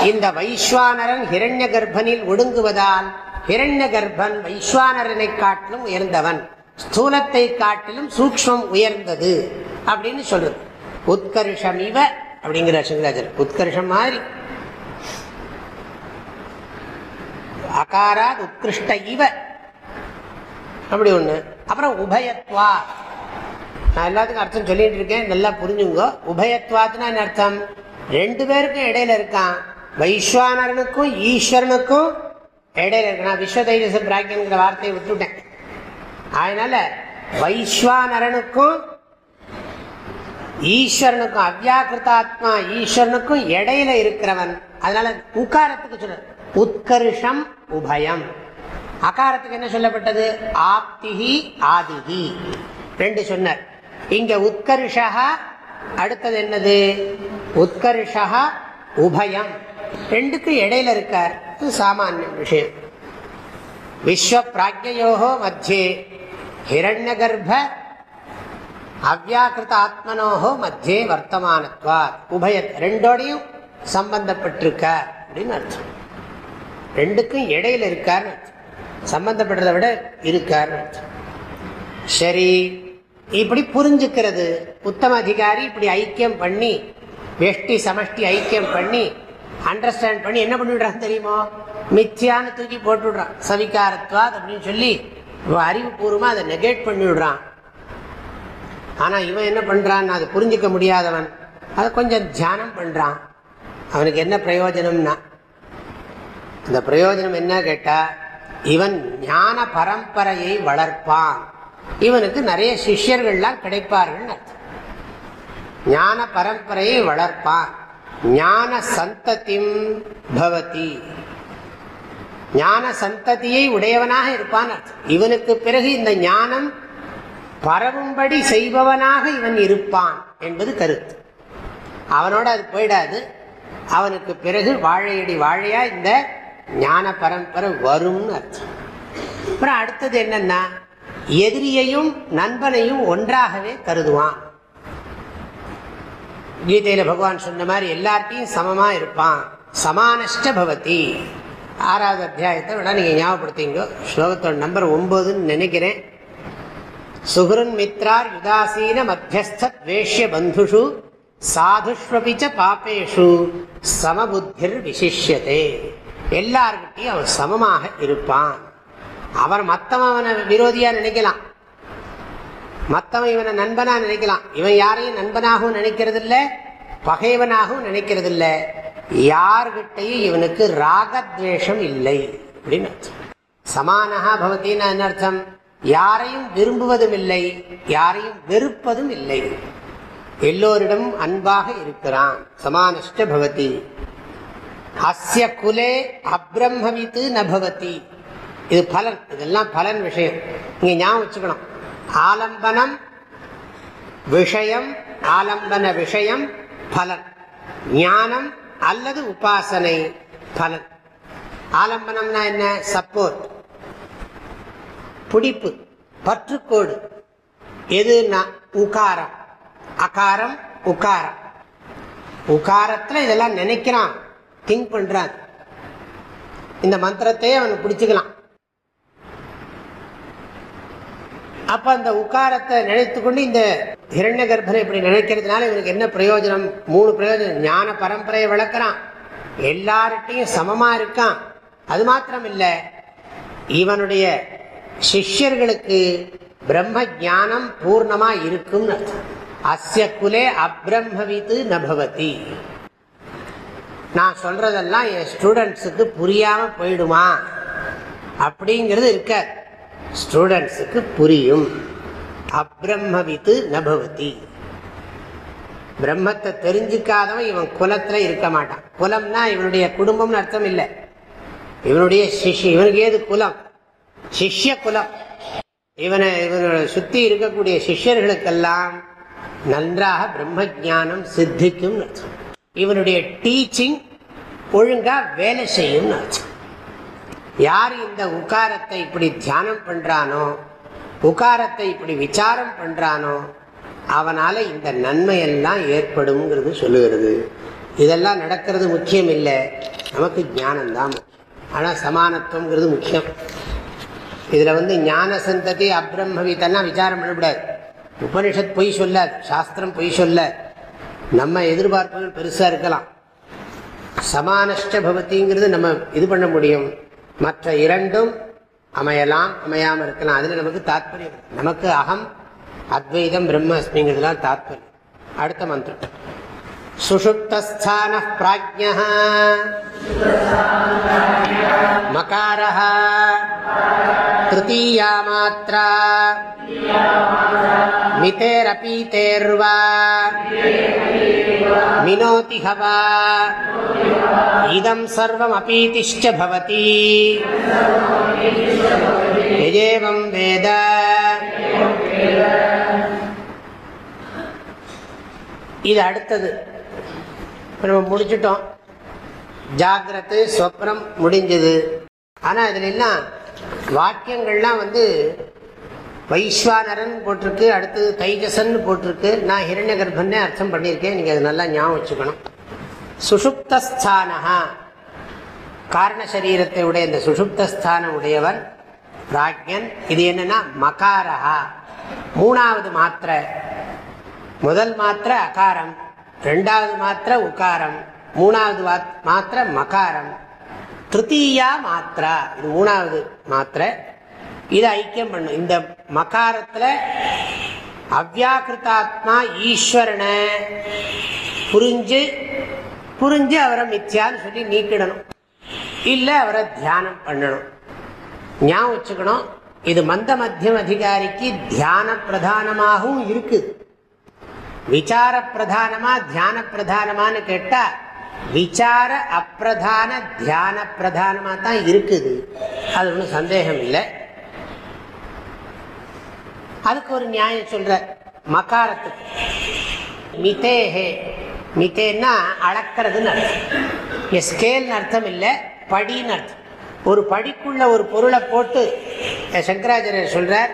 [SPEAKER 1] இந்த வைஸ்வானரன் ஹிரண்ய கர்ப்பனில் ஒடுங்குவதால் ஹிரண்ய கர்ப்பன் வைஸ்வானரனை காட்டிலும் உயர்ந்தவன். ஸ்தூலத்தை காட்டிலும் சூக்ஷ்மம் உயர்ந்தது அப்படின்னு சொல்றது. உத்கர்ஷம் இவ அப்படிங்கிற சங்கராஜர் உத்கர்ஷம் மாதிரி. அகாராத் உத்கிருஷ்ட இவ அப்படி ஒண்ணு. அப்புறம் உபயத்வா. நான் எல்லாத்துக்கும் அர்த்தம் சொல்லிட்டு இருக்கேன் நல்லா புரிஞ்சுங்க. உபயத்வாத்னா என்ன அர்த்தம்? ரெண்டு பேருக்கும் இடையில இருக்கான். வைஸ்வானரனுக்கும் ஈஸ்வரனுக்கும் இடையில இருக்கு நான் விஸ்வ தைஜச பிராக்கியங்கிற வார்த்தையை விட்டுட்டேன். அதனால வைஸ்வானரனுக்கும் ஈஸ்வரனுக்கும் அவ்யாக்கிருத்தாத்மா ஈஸ்வரனுக்கும் இடையில இருக்கிறவன். அதனால உக்காரத்துக்கு சொல்ற உத்கர்ஷம் உபயம். அகாரத்துக்கு என்ன சொல்லப்பட்டது? ஆப்திகி ஆதிகி ரெண்டு சொன்னார். இங்க உத்கர்ஷா அடுத்தது என்னது? உத்கர்ஷா உபயம். ரெண்டுக்கும் இடையில இருக்கார். இது சாமானிய விஷயம். விஸ்வ பிராஜ்யோகோ மத்தியே ஹிரண்ய கர்ப்ப அவ்யாக்கிருத்த ஆத்மனோகோ மத்தியே வர்த்தமானத்வார் உபய ரெண்டோடையும் சம்பந்தப்பட்டிருக்கார் அப்படின்னு அர்த்தம். ரெண்டுக்கும் இடையில இருக்கார்னு அர்த்தம். சம்பந்தப்படுறதை விட இருக்கார்னு அர்த்தம். சரி இப்படி புரிஞ்சுக்கிறது. உத்தம அதிகாரி இப்படி ஐக்கியம் பண்ணி வெஷ்டி சமஷ்டி ஐக்கியம் பண்ணி அண்டர்ஸ்டாண்ட் பண்ணி என்ன பண்ணிவிடுறான் தெரியுமோ? மித்தியான்னு தூக்கி போட்டு விடுறான் சவிகாரத்வாத் அப்படின்னு சொல்லி அறிவுபூர்வமாக அதை நெகேட் பண்ணி விடுறான் இவன் என்ன பண்ணுறான் அதை புரிஞ்சுக்க முடியாதவன். அதை கொஞ்சம் தியானம் பண்ணுறான் அவனுக்கு என்ன பிரயோஜனம்னா அந்த பிரயோஜனம் என்ன கேட்டால் இவன் ஞான பரம்பரையை வளர்ப்பான். இவனுக்கு நிறைய சிஷ்யர்கள்லாம் கிடைப்பார்கள் அர்த்தம். ஞான பரம்பரையை வளர்ப்பான். ஞான சந்ததிம் பவதி. ஞான சந்ததியை உடையவனாக இருப்பான் இவனுக்கு பிறகு இந்த ஞானம் பரவும்படி செய்பவனாக இவன் இருப்பான் என்பது கருத்து. அவனோட அது போயிடாது. அவனுக்கு பிறகு வாழையடி வாழையா இந்த ஞான பரம்பரை வரும்னு அர்த்தம். அப்புறம் அடுத்தது என்னன்னா எதிரியையும் நண்பனையும் ஒன்றாகவே கருதுவான். கீதையில பகவான் சொன்ன மாதிரி எல்லார்ட்டையும் சமமா இருப்பான். சமானஷ்ட பவதி. ஆறாவது அத்தியாயத்தை விட நீங்க ஞாபகப்படுத்திங்கோ ஸ்லோகத்தோட நம்பர் ஒன்பதுன்னு நினைக்கிறேன். சுகுருன் மித்ரார் யுதாசீன மத்தியஸ்தேஷ்ய பந்துஷு சாதுஷ்வபிச்ச பாப்பேஷு சமபுத்திர் விசிஷ்யதே. எல்லார்கிட்டையும் அவன் சமமாக இருப்பான். அவன் மத்தவன் அவனை விரோதியா நினைக்கலாம். மற்றவன் இவனை நண்பனா நினைக்கலாம். இவன் யாரையும் நண்பனாகவும் நினைக்கிறது இல்லை பகைவனாகவும் நினைக்கிறது இல்லை யார்கிட்டையும் இவனுக்கு ராகத்வேஷம் இல்லை. அப்படின்னு அர்த்தம். சமானஹா பவத்தின்னு என்ன அர்த்தம்? யாரையும் விரும்புவதும் இல்லை யாரையும் வெறுப்பதும் இல்லை. எல்லோரிடம் அன்பாக இருக்கிறான். சமானஷ்ட பவதி. அஸ்ய குலே அப்ரம்மவித்து நபவதி இது பலன். இதெல்லாம் பலன் விஷயம். இங்க ஞாபகம் வச்சுக்கணும். ஆலம்பனம் விஷயம் ஆலம்பன விஷயம் பலன். ஞானம் அல்லது உபாசனை பலன். ஆலம்பனம்னா என்ன? சப்போர்ட். பிடிப்பு பற்றுக்கோடு. எதுனா உகாரம். அகாரம் உகாரம். உகாரத்தில் இதெல்லாம் நினைக்கிறான். திங்க் பண்றான். இந்த மந்திரத்தையே அவனுக்கு பிடிச்சுக்கலாம். அப்ப அந்த உக்காரத்தை நினைத்து கொண்டு இந்த இரண்ய கர்ப்பனை இப்படி நினைக்கிறதுனால இவனுக்கு என்ன பிரயோஜனம்? மூணு பிரயோஜனம். ஞான பரம்பரையை வளர்க்குறான். எல்லார்ட்டையும் சமமா இருக்கான். அது மாத்திரம் இல்ல இவனுடைய சிஷ்யர்களுக்கு பிரம்ம ஜானம் பூர்ணமா இருக்கும் அஸ்ய குலே அப்ரம்மவித்து நபவதி. நான் சொல்றதெல்லாம் என் ஸ்டூடெண்ட்ஸுக்கு புரியாம போயிடுமா? அப்படிங்கிறது இருக்க ஸ்டூடெண்ட்ஸுக்கு புரியும். அப்ரம்மவித்து நபவதி. பிரம்மத்தை தெரிஞ்சுக்காதவன் இவன் குலத்துல இருக்க மாட்டான். குலம்னா இவனுடைய குடும்பம்னு அர்த்தம் இல்லை. இவனுடைய சிஷ்ய இவனுக்கு ஏது குலம்? சிஷ்ய குலம். இவனை இவனோட சுத்தி இருக்கக்கூடிய சிஷ்யர்களுக்கெல்லாம் நன்றாக பிரம்ம ஜானம் சித்திக்கும் அர்த்தம். இவனுடைய டீச்சிங் ஒழுங்கா வேலை செய்யும் அர்த்தம். யார் இந்த உக்காரத்தை இப்படி தியானம் பண்றானோ உக்காரத்தை இப்படி விசாரம் பண்றானோ அவனால இந்த நன்மை எல்லாம் சொல்லுகிறது. இதெல்லாம் நடக்கிறது முக்கியம் இல்லை. நமக்கு ஞானம்தான் தான் ஆனால் சமானத்துவங்கிறது முக்கியம். இதில் வந்து ஞான சந்ததி அப்ரம்மவித்தெல்லாம் விசாரம் பண்ணக்கூடாது. உபனிஷத் பொய் சொல்லாது சாஸ்திரம் பொய் சொல்ல நம்ம எதிர்பார்ப்புகள் பெருசாக இருக்கலாம். சமானஷ்டபவதிங்கிறது நம்ம இது பண்ண முடியும். மற்ற இரண்டும் அமையலாம் அமையாமல் இருக்கலாம். அதில் நமக்கு தாத்பரியம் நமக்கு அகம் அத்வைதம் பிரம்மஸ்மிங்கிறதுலாம் தாத்பரியம். அடுத்த மந்திரம். சுஷுப்தஸ்தான பிராஜ்யா மகார திருத்தீயா மாத்திரா மிதேரபீதேர்வா வினோதி ஹவா இதம் சர்வமபீதிஷ்ட பவதி எஜேவம் வேத இது அடுத்தது. நம்ம முடிச்சுட்டோம். ஜாகிரத்து ஸ்வப்னம் முடிஞ்சது. ஆனால் இதில் எல்லாம் வாக்கியங்கள்லாம் வந்து வைஸ்வானரன் போட்டிருக்கு அடுத்தது தைஜசன் போட்டிருக்கு. நான் ஹிரண்ய கர்ப்பன்னே அர்த்தம் பண்ணியிருக்கேன். நீங்கள் அது நல்லா ஞாபகம் வச்சுக்கணும். சுஷுப்தஸ்தானஹா காரண சரீரத்தை உடைய இந்த சுஷுப்தஸ்தானம் உடையவர் பிராக்யன் இது என்னன்னா மகாரஹா. மூணாவது மாத்திரை. முதல் மாத்திரை அகாரம். ரெண்டாவது மாத்திரை உகாரம். மூணாவது மாத்திரை மகாரம். திருத்தீயா மாத்திரா. இது மூணாவது மாத்திரை. இது ஐக்கியம் பண்ணும். இந்த மகாரத்தில் அவ்யாக்கிருத்தாத்மா ஈஸ்வரனை புரிஞ்சு புரிஞ்சு அவரை மித்யான்னு சொல்லி நீக்கிடணும். இல்லை அவரை தியானம் பண்ணணும். ஞாபகம் வச்சுக்கணும் இது மந்த மத்தியம் அதிகாரிக்கு தியான பிரதானமாகவும் இருக்குது விசார பிரதானமா தியான பிரதானமான்னு கேட்டா விசார அப்பிரதான தியான பிரதானமா தான் இருக்குது. அது ஒன்றும் சந்தேகம் இல்லை. அதுக்கு ஒரு நியாயம் சொல்ற. மகாரத்துக்கு மிதேஹே. மிதேன்னா அளக்கிறதுன்னு அர்த்தம். ஸ்கேல்னு அர்த்தம் இல்லை படின்னு அர்த்தம். ஒரு படிக்குள்ள ஒரு பொருளை போட்டு சங்கராச்சாரியர் சொல்றார்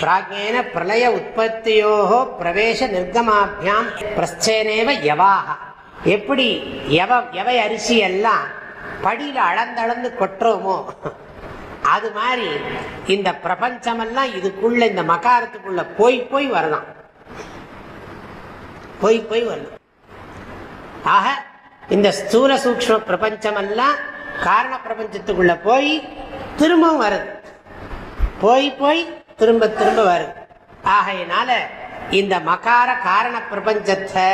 [SPEAKER 1] பிராஜ்யேன பிரளய உற்பத்தியோகோ பிரவேச நிர்கமாபியாம் பிரச்சேனேவ யவாக எப்படி எவ எவை அரிசி எல்லாம் படியில் அளந்தளந்து கொட்டுறோமோ அது மாதிரி இந்த பிரபஞ்சமெல்லாம் இதுக்குள்ள இந்த மகாரத்துக்குள்ள போய் போய் வரலாம். போய் போய் வரலாம். ஆக இந்த ஸ்தூல சூக்ம பிரபஞ்சமெல்லாம் காரண பிரபஞ்சத்துக்குள்ள போய் திரும்பவும் வருது. போய் போய் திரும்ப திரும்ப வருது. ஆகையினால இந்த மகார காரண பிரபஞ்சத்தை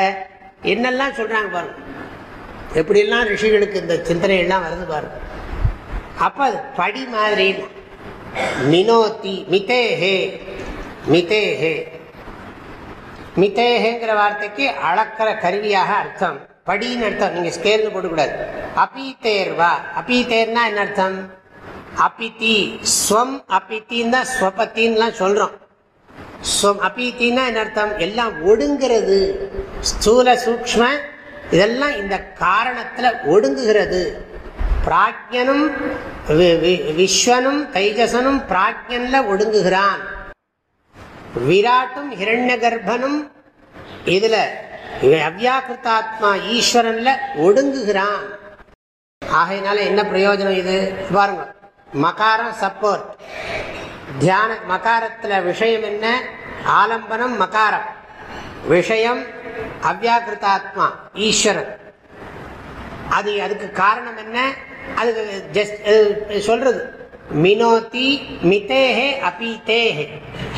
[SPEAKER 1] என்னெல்லாம் சொல்றாங்க பாருங்க. எப்படியெல்லாம் ரிஷிகளுக்கு இந்த சிந்தனை எல்லாம் வருது பாருங்க. அப்ப படி மாதிரி மினோத்தி மிதேஹே மிதேஹே. மிதேஹேங்கிற வார்த்தைக்கு அளக்கிற கருவியாக அர்த்தம். படின்னு அர்த்தம். நீங்க ஸ்கேல்னு போடக்கூடாது. அபீதேர்வா அபீதேர்னா என்ன அர்த்தம்? அபித்தி. ஸ்வம் அபித்தின்னா ஸ்வபத்தின்லாம் சொல்றோம். ஸ்வம் அபித்தின்னா என்ன அர்த்தம்? எல்லாம் ஒடுங்கிறது. ஸ்தூல சூக்ம இதெல்லாம் இந்த காரணத்துல ஒடுங்குகிறது. பிராஜ்யனும் விஸ்வனும் தைஜசனும் பிராஜ்யன்ல ஒடுங்குகிறான். விராட்டும் ஹிரண்ய கர்ப்பனும் இதுல அவ்யாக்கிருத்தாத்மா ஈஸ்வரன்ல ஒடுங்குகிறான். ஆகையினால என்ன பிரயோஜனம் இது? பாருங்க. மகாரம் சப்போர்ட் தியான மகாரத்துல விஷயம் என்ன? ஆலம்பனம் மகாரம். விஷயம் அவ்யாக்கிருத்தாத்மா ஈஸ்வரன். அது அதுக்கு காரணம் என்ன? அது ஜஸ்ட் சொல்றது. மினோதி மிதேஹே அபிதேஹே.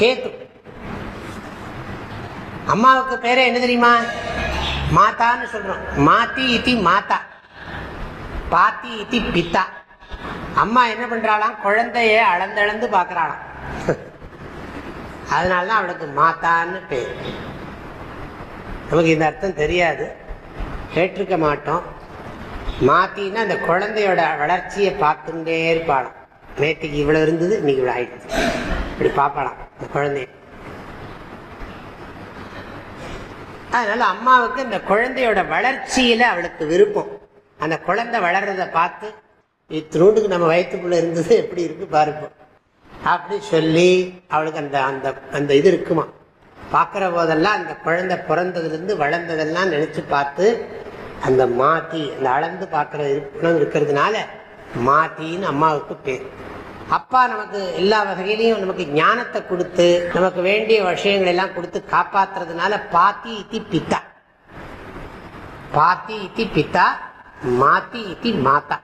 [SPEAKER 1] கேத்து அம்மாவுக்கு பேரே என்ன தெரியுமா? மாதான்னு சொல்றோம். மாத்தி இத்தி மாதா. பாத்தி இத்தி பித்தா அம்மா என்ன பண்றாளாம்? குழந்தைய அளந்தளந்து பாக்குறாளாம் அதனாலதான் அவளுக்கு மாத்தான்னு பேர். நமக்கு இந்த அர்த்தம் தெரியாது. கேட்டிருக்க மாட்டோம். மாத்தின்னா அந்த குழந்தையோட வளர்ச்சியை பார்த்துட்டே இருப்பாளாம். நேற்றுக்கு இவ்வளவு இருந்தது இன்னைக்கு இவ்வளவு ஆயிடுச்சு. இப்படி பார்ப்பாளாம் இந்த குழந்தைய. அதனால அம்மாவுக்கு இந்த குழந்தையோட வளர்ச்சியில அவளுக்கு விருப்பம். அந்த குழந்தை வளர்றத பார்த்து இத்தினூண்டுக்கு நம்ம வயிற்றுக்குள்ள இருந்தது எப்படி இருக்கு பாருப்போம். அப்படி சொல்லி அவளுக்கு அந்த அந்த அந்த இது இருக்குமா. பார்க்குற போதெல்லாம் அந்த குழந்தை பிறந்ததுலேருந்து வளர்ந்ததெல்லாம் நினச்சி பார்த்து அந்த மாத்தி அந்த அளந்து பார்க்குற குணம் இருக்கிறதுனால மாத்தின்னு அம்மாவுக்கு பேர். அப்பா நமக்கு எல்லா வகையிலையும் நமக்கு ஞானத்தை கொடுத்து நமக்கு வேண்டிய விஷயங்கள் எல்லாம் கொடுத்து காப்பாத்துறதுனால பாத்தி இத்தி பித்தா. பாத்தி இத்தி பித்தா மாத்தி இத்தி மாத்தா.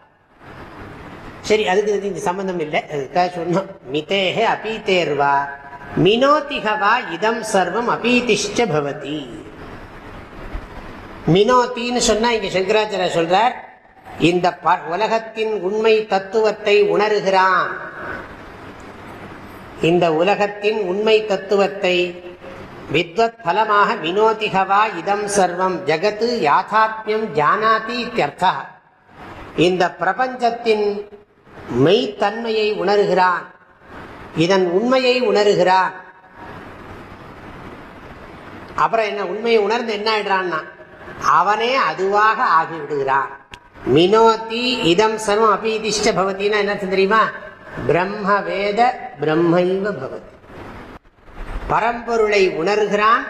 [SPEAKER 1] சரி அதுக்கு இதுக்கு இந்த சம்பந்தம் இல்லை. அதுக்காக சொன்னோம். மிதேஹே அபீதேர்வா மினோதிகவா இதம் சர்வம் அபீதிஷ்ட பவதி. மினோத்தின்னு சொன்னா இங்க சங்கராச்சாரிய சொல்றார் இந்த ப- உலகத்தின் உண்மை தத்துவத்தை உணர்கிறான். இந்த உலகத்தின் உண்மை தத்துவத்தை வித்வத் பலமாக வினோதிகவா இதம் சர்வம் ஜகத்து யாதாத்மியம் ஜானாதி இத்தியர்த்தா. இந்த பிரபஞ்சத்தின் மெய்த்தன்மையை உணர்கிறான். இதன் உண்மையை உணர்கிறான். அப்புறம் என்ன உண்மையை உணர்ந்து என்ன ஆயிடுறான்னா அவனே அதுவாக ஆகிவிடுகிறான். மினோதி இதம் சர்வம் அபீதிஷ்ட பவத்தின்னா என்ன தெரியுமா? பிரம்ம வேத பிரம்மைவ பவதி. பரம்பொருளை உணர்கிறான்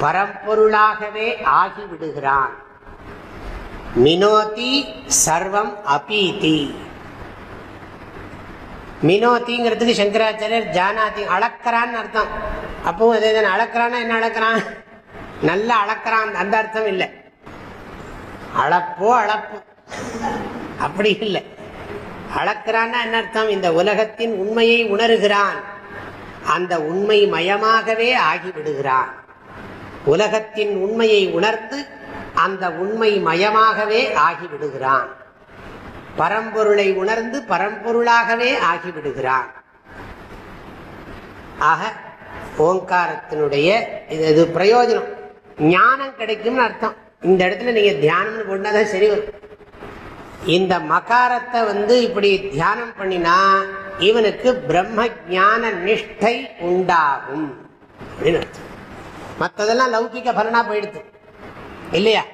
[SPEAKER 1] பரம்பொருளாகவே ஆகிவிடுகிறான். மினோதி சர்வம் அபீதி. மினோதிங்கிறதுக்கு சங்கராச்சாரியர் ஜானாதி அளக்கிறான்னு அர்த்தம். அப்பவும் அதே தானே அளக்கிறான்னா என்ன அளக்கிறான்? நல்லா அளக்கிறான் அந்த அர்த்தம் இல்லை. அளப்போ அளப்பு. அப்படி இல்லை. அளக்கிறான்னா என்ன அர்த்தம்? இந்த உலகத்தின் உண்மையை உணர்கிறான். அந்த உண்மை மயமாகவே ஆகிவிடுகிறான். உலகத்தின் உண்மையை உணர்ந்து அந்த உண்மை மயமாகவே ஆகிவிடுகிறான். பரம்பொருளை உணர்ந்து பரம்பொருளாகவே ஆகிவிடுகிறான். ஆக ஓங்காரத்தினுடைய இது இது பிரயோஜனம். ஞானம் கிடைக்கும்னு அர்த்தம். இந்த இடத்துல நீங்க தியானம்னு கொண்டாதான் சரி வரும். இந்த மகாரத்தை வந்து இப்படி தியானம் பண்ணினா இவனுக்கு பிரம்ம ஞான நிஷ்டை உண்டாகும். அப்படின்னு லௌகிக பலனா போயிடுது. இல்லையா?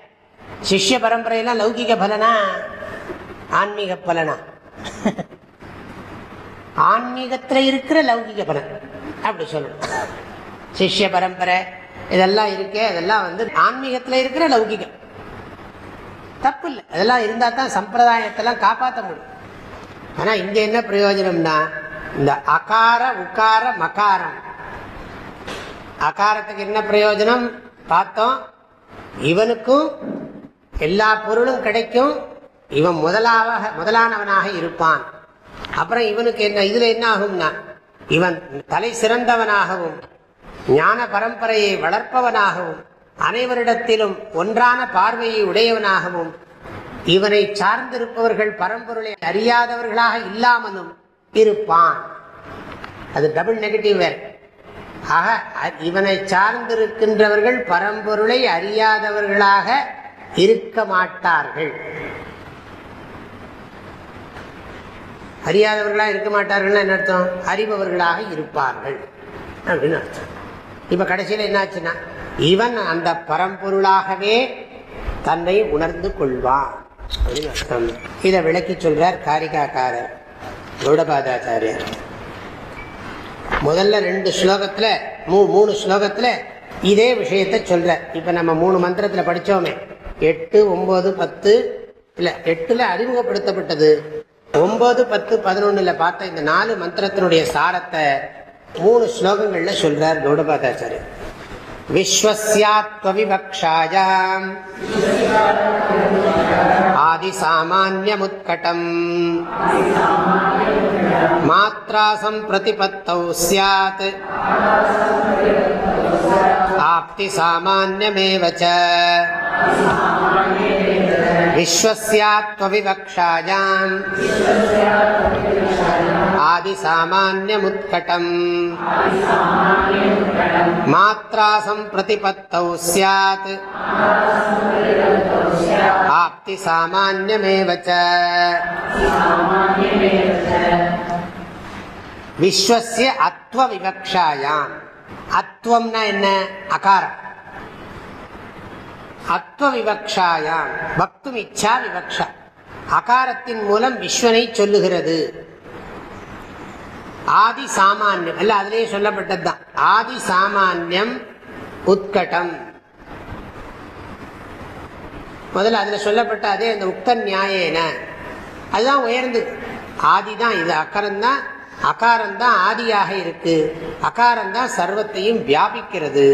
[SPEAKER 1] சிஷ்ய பரம்பரையெல்லாம் லௌகிக பலனா? ஆன்மீக பலனா? ஆன்மீகத்துல இருக்கிற லௌகிக பலன். அப்படி சொல்லணும். சிஷ்ய பரம்பரை இதெல்லாம் இருக்கே அதெல்லாம் வந்து ஆன்மீகத்தில் இருக்கிற லௌகிகம். தப்பு இல்லை அதெல்லாம் இருந்தால் தான் சம்பிரதாயத்தெல்லாம் காப்பாற்ற முடியும். ஆனால் இங்கே என்ன பிரயோஜனம்னா இந்த அகார உக்கார மகாரம். அகாரத்துக்கு என்ன பிரயோஜனம்? பார்த்தோம் இவனுக்கும் எல்லா பொருளும் கிடைக்கும். இவன் முதலாக முதலானவனாக இருப்பான். அப்புறம் இவனுக்கு என்ன இதில் என்ன ஆகும்னா இவன் தலை சிறந்தவனாகவும் ஞான பரம்பரையை வளர்ப்பவனாகவும் அனைவரிடத்திலும் ஒன்றான பார்வையை உடையவனாகவும் இவனை சார்ந்திருப்பவர்கள் பரம்பொருளை அறியாதவர்களாக இல்லாமலும் இருப்பான். அது டபுள் நெகட்டிவ் வேறு ஆக அ- இவனை சார்ந்திருக்கின்றவர்கள் பரம்பொருளை அறியாதவர்களாக இருக்க மாட்டார்கள். அறியாதவர்களாக இருக்க மாட்டார்கள்னா என்ன அர்த்தம்? அறிபவர்களாக இருப்பார்கள். அப்படின்னு அர்த்தம். இப்ப கடைசியில் என்னாச்சுன்னா இவன் அந்த பரம்பொருளாகவே தன்னை உணர்ந்து கொள்வான். அப்படின்னு அர்த்தம். இதை விளக்கி சொல்றார் காரிகாக்காரர் கௌடபாதாச்சாரியர். முதல்ல ரெண்டு ஸ்லோகத்துல மூ மூணு ஸ்லோகத்துல இதே விஷயத்த சொல்ற இப்ப நம்ம மூணு மந்திரத்துல படிச்சோமே. எட்டு ஒன்பது பத்து இல்ல எட்டுல அறிமுகப்படுத்தப்பட்டது. ஒன்பது பத்து பதினொன்னுல பார்த்த இந்த நாலு மந்திரத்தினுடைய சாரத்தை மூணு ஸ்லோகங்களில் சொல்றார் கௌடபாதாச்சாரியர். விஸ்வசியாத்வவிவக்ஷாயாம் ஆதிசாமான்யமுத்கடம் மாத்ரா சம்பிரதிபத்தௌ ஸ்யாத் आप्ति सामान्यमेव च विश्वस्यात्मविवक्षायाम् आदिसामान्यमुत्कटम् मात्रा सम्प्रतिपत्तौ स्यात् आप्ति सामान्यमेव च विश्वस्य अत्वविवक्षायाम् அத்வம்னா என்ன? அகாரம். அத்வ விவக்ஷாயாம் பக்தும் இச்சா விவக்ஷா. அகாரத்தின் மூலம் விஸ்வனை சொல்லுகிறது. ஆதி சாமானியம் அல்ல அதிலேயே சொல்லப்பட்டதுதான். ஆதி சாமானியம் உத்கட்டம். முதல்ல அதுல சொல்லப்பட்ட அதே அந்த உக்த நியாயன அதுதான் உயர்ந்து ஆதிதான் இது அக்கரம் தான் அகாரம் தான் ஆதியாக இருக்கு. அகாரம் தான் சர்வத்தையும் வியாபிக்கிறது.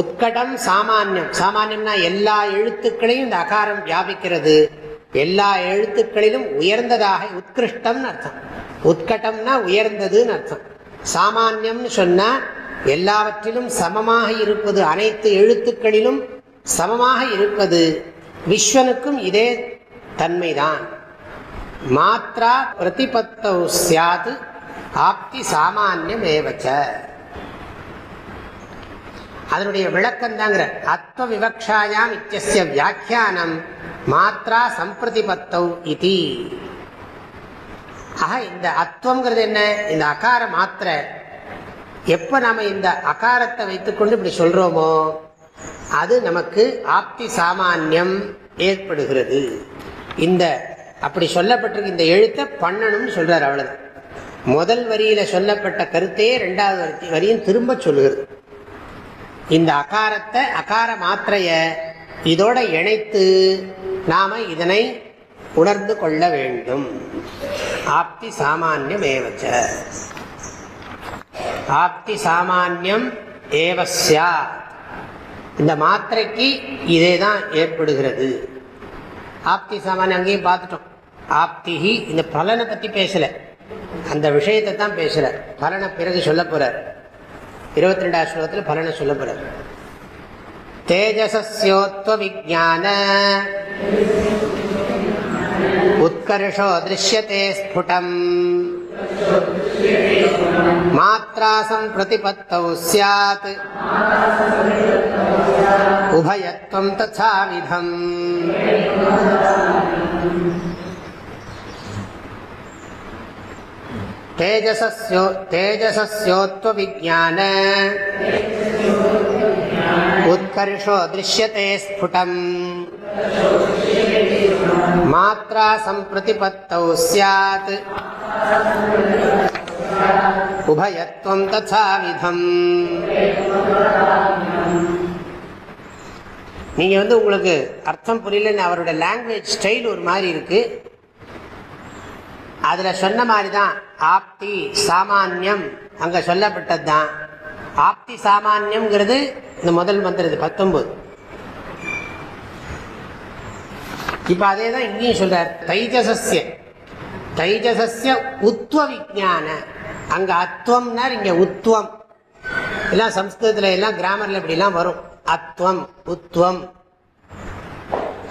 [SPEAKER 1] உத்கடம் சாமானியம். சாமானியம்னா எல்லா எழுத்துக்களையும் இந்த அகாரம் வியாபிக்கிறது. எல்லா எழுத்துக்களிலும் உயர்ந்ததாக உத்கிருஷ்டம்னு அர்த்தம். உத்கட்டம்னா உயர்ந்ததுன்னு அர்த்தம். சாமானியம்னு சொன்னா எல்லாவற்றிலும் சமமாக இருப்பது அனைத்து எழுத்துக்களிலும் சமமாக இருப்பது விஸ்வனுக்கும் இதே தன்மைதான். மாத்ரா பிரதிபத்தௌ சியாது ஆப்தி சாமானியம் ஏவச்ச அதனுடைய விளக்கம் தாங்கிற அத்வ விவக்ஷாயாம் இத்திய வியாக்கியானம் மாத்ரா சம்பிரதிபத்தௌ இது. ஆக இந்த அத்வங்கிறது என்ன? இந்த அகார மாத்திர. எப்ப நாம இந்த அகாரத்தை வைத்துக்கொண்டு இப்படி சொல்றோமோ அது நமக்கு ஆப்தி சாமானியம் ஏற்படுகிறது. இந்த அப்படி சொல்லப்பட்டிருக்க. இந்த எழுத்தை பண்ணணும்னு சொல்றாரு அவ்வளவுதான். முதல் வரியில சொல்லப்பட்ட கருத்தையே ரெண்டாவது வரியும் திரும்ப சொல்லுகிறது. இந்த அகாரத்தை அகார மாத்திரைய இதோட இணைத்து நாம இதனை உணர்ந்து கொள்ள வேண்டும். ஆப்தி சாமானியம் ஏவச்ச. ஆப்தி சாமானியம் ஏவஸ்யா. இந்த மாத்திரைக்கு இதே தான் ஏற்படுகிறது. ஆப்தி சாமானியம் அங்கேயும் பார்த்துட்டோம். ஆப்திஹி இந்த பலனை பற்றி பேசலை. அந்த விஷயத்தை தான் பேசுகிறார் பலனை பிறகு சொல்ல போகிறார் இருபத்தி ரெண்டாம் ஸ்லோகத்தில் பலனை சொல்ல போகிறார் தேஜசோத்வ விஜான உத்கர்ஷோ திருஷ்யத்தே ஸ்புடம். மாத்திராசம் பிரதிபத்தௌ சாத் உபயத்வம் ததா तेजसस्यो तेजसस्योत्वविज्ञान उत्कर्षो दृश्यते स्फुटम् मात्रा सम्प्रतिपत्तौ स्यात् उभयत्वं तथाविधम् நீங்க வந்து உங்களுக்கு அர்த்தம் புரியலன்னு அவரோட லாங்குவேஜ் ஸ்டைல் ஒரு மாதிரி இருக்கு அதுல சொன்ன மாதிரி தான் ஆப்தி சாமானியம் அங்க சொல்லப்பட்டது தான் ஆப்தி சாமானியம்ங்கிறது இந்த முதல் மந்திரது பத்தொன்பது. இப்ப அதே தான் இங்கேயும் சொல்றார். தைஜசஸ்ய. தைஜசஸ்ய உத்வ விஜான அங்க அத்வம்னார் இங்க உத்வம். எல்லாம் சம்ஸ்கிருதத்துல எல்லாம் கிராமர்ல இப்படி எல்லாம் வரும். அத்வம் உத்வம்.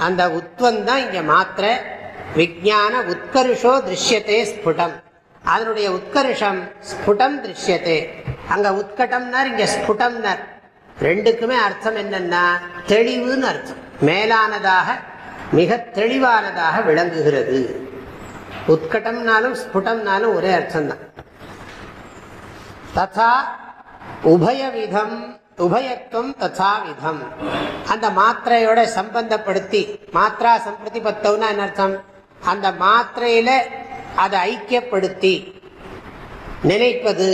[SPEAKER 1] அந்த உத்வம் தான் இங்க மாத்திர. விஜான உத்கர்ஷோ திருஷ்யத்தே ஸ்புடம். அதனுடைய உத்கர்ஷம் ஸ்புடம் திருஷ்யத்தே அங்க உத்கட்டம்னர் இங்க ஸ்புடம்னர். ரெண்டுக்குமே அர்த்தம் என்னன்னா தெளிவுன்னு அர்த்தம். மேலானதாக மிக தெளிவானதாக விளங்குகிறது. உத்கட்டம்னாலும் ஸ்புடம்னாலும் ஒரே அர்த்தம்தான். ததா உபயவிதம் உபயத்துவம் ததா விதம். அந்த மாத்திரையோட சம்பந்தப்படுத்தி மாத்திரா சம்பிரதிபத்தம்னா என்ன அர்த்தம்? அந்த மாத்திரையில அதை ஐக்கியப்படுத்தி நினைப்பது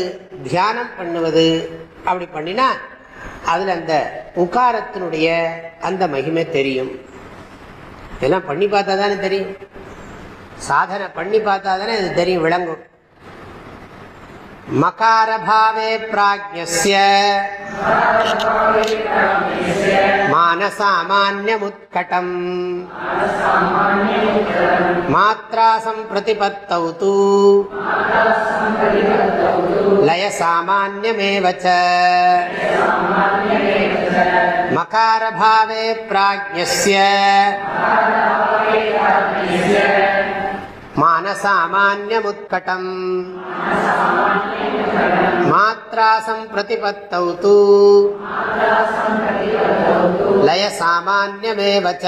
[SPEAKER 1] தியானம் பண்ணுவது அப்படி பண்ணினா அதுல அந்த உகாரத்தினுடைய அந்த மகிமை தெரியும். இதெல்லாம் பண்ணி பார்த்தா தானே தெரியும். சாதனை பண்ணி பார்த்தா தானே அது தெரியும் விளங்கும். मकारभावे प्राज्ञस्य मानसामान्यमुत्कटम् मात्रा सम्प्रतिपत्तौ तु लयसामान्यमेव च मकारभावे प्राज्ञस्य मानसामान्यमुत्कटम् मात्रा सम्प्रतिपत्तौ तु लयसामान्यमेव च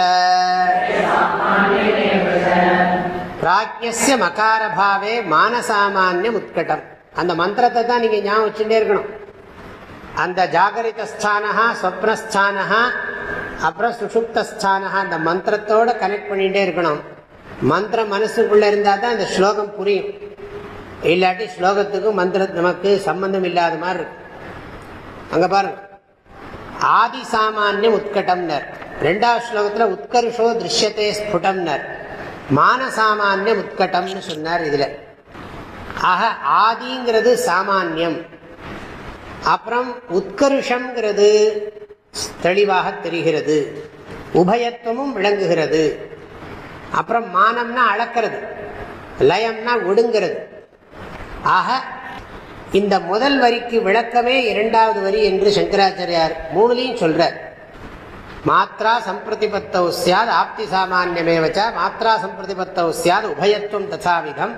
[SPEAKER 1] பிராஜ்யசிய மகாரபாவே மானசாமானியம் உட்கட்டம் அந்த மந்திரத்தை தான் நீங்க ஞாபகம் வச்சுட்டே இருக்கணும் அந்த ஜாகரிதஸ்தானஹா ஸ்வப்னஸ்தானஹா அப்புறம் சுஷுப்தஸ்தானஹா அந்த மந்திரத்தோட கனெக்ட் பண்ணிட்டே இருக்கணும் மந்திரம் மனசுக்குள்ள இருந்தா தான் இந்த ஸ்லோகம் புரியும். இல்லாட்டி ஸ்லோகத்துக்கும் மந்திர நமக்கு சம்பந்தம் இல்லாத மாதிரி இருக்கும். அங்க பாருங்க. ஆதி சாமானியம் உட்கட்டம்னர் ரெண்டாவது ஸ்லோகத்துல உத்கர்ஷோ திருஷ்யத்தே ஸ்புடம்னர் மானசாமானியம் உட்கட்டம்னு சொன்னார் இதுல. ஆக ஆதிங்கிறது சாமானியம். அப்புறம் உத்கர்ஷங்கிறது தெளிவாக தெரிகிறது. உபயத்துவமும் விளங்குகிறது. அப்புறம் மானம்னா அளக்கிறது லயம்னா ஒடுங்கிறது. ஆக இந்த முதல் வரிக்கு விளக்கமே இரண்டாவது வரி என்று சங்கராச்சாரியார் மூணுலையும் சொல்றார். மாத்ரா சம்பிரதிபத்தௌ சியாத் ஆப்தி சாமானியமேவச்ச மாத்ரா சம்பிரதிபத்தௌ சியாத் உபயத்துவம் தசாவிதம்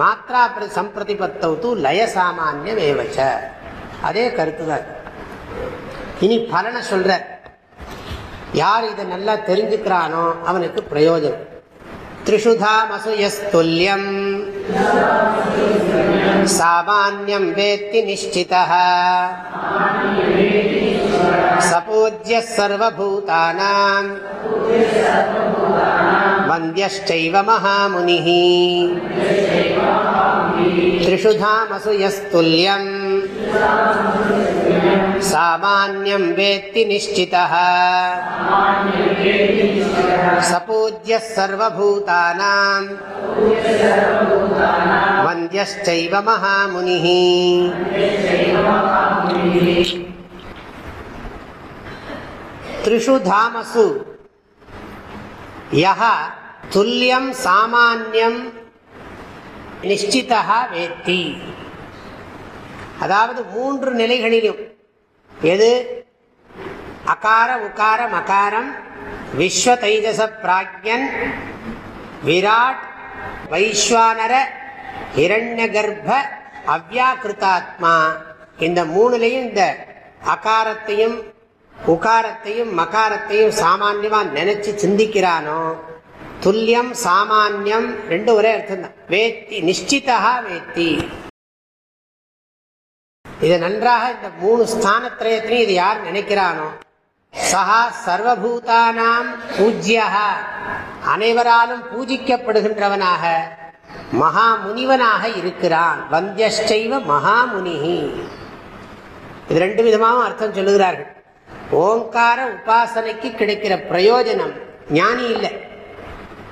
[SPEAKER 1] மாத்ரா சம்பிரதிபத்தௌ தூ லய சாமானியமேவச்ச அதே கருத்து தான் இனி பலனை சொல்ற யார் இதை நல்லா தெரிஞ்சுக்கிறானோ அவனுக்கு பிரயோஜனம். त्रिषुधामसुयस्तुल्यम् सामान्यं वेत्ति निश्चितः सपूज्यः सर्वभूतानां वन्द्यश्चैव महामुनिः त्रिषु धामसु यस्तुल्यम् सामान्यं वेत्ति निश्चितः सपूज्यः सर्वभूतानां वन्द्यश्चैव महामुनिः त्रिषु धामसु यः துல்லியம் சாமானியம் நிஷ்டிதா வேத்தி. அதாவது மூன்று நிலைகளிலும் எது? அகார உகார மகாரம் விஸ்வ தைஜச பிராக்யன் விராட் வைஸ்வானர இரண்ய கர்ப்ப அவ்யாக்கிருத்தாத்மா இந்த மூணுலையும் இந்த அகாரத்தையும் உகாரத்தையும் மகாரத்தையும் சாமான்யமாக நினைச்சு சிந்திக்கிறானோ? துல்லியம் சாமான்யம் ரெண்டு ஒரே அர்த்தம் தான் வேத்தி நிச்சிதா வேத்தி. இதை நன்றாக இந்த மூணு ஸ்தானத்திரயத்திலையும் இது யார் நினைக்கிறானோ? சஹா சர்வபூதானாம் பூஜ்யா அனைவராலும் பூஜிக்கப்படுகின்றவனாக மகா முனிவனாக இருக்கிறான். வந்தியஷ்டைவ மகாமுனிகி இது ரெண்டு விதமாகவும் அர்த்தம் சொல்லுகிறார்கள். ஓங்கார உபாசனைக்கு கிடைக்கிற பிரயோஜனம் ஞானி இல்லை.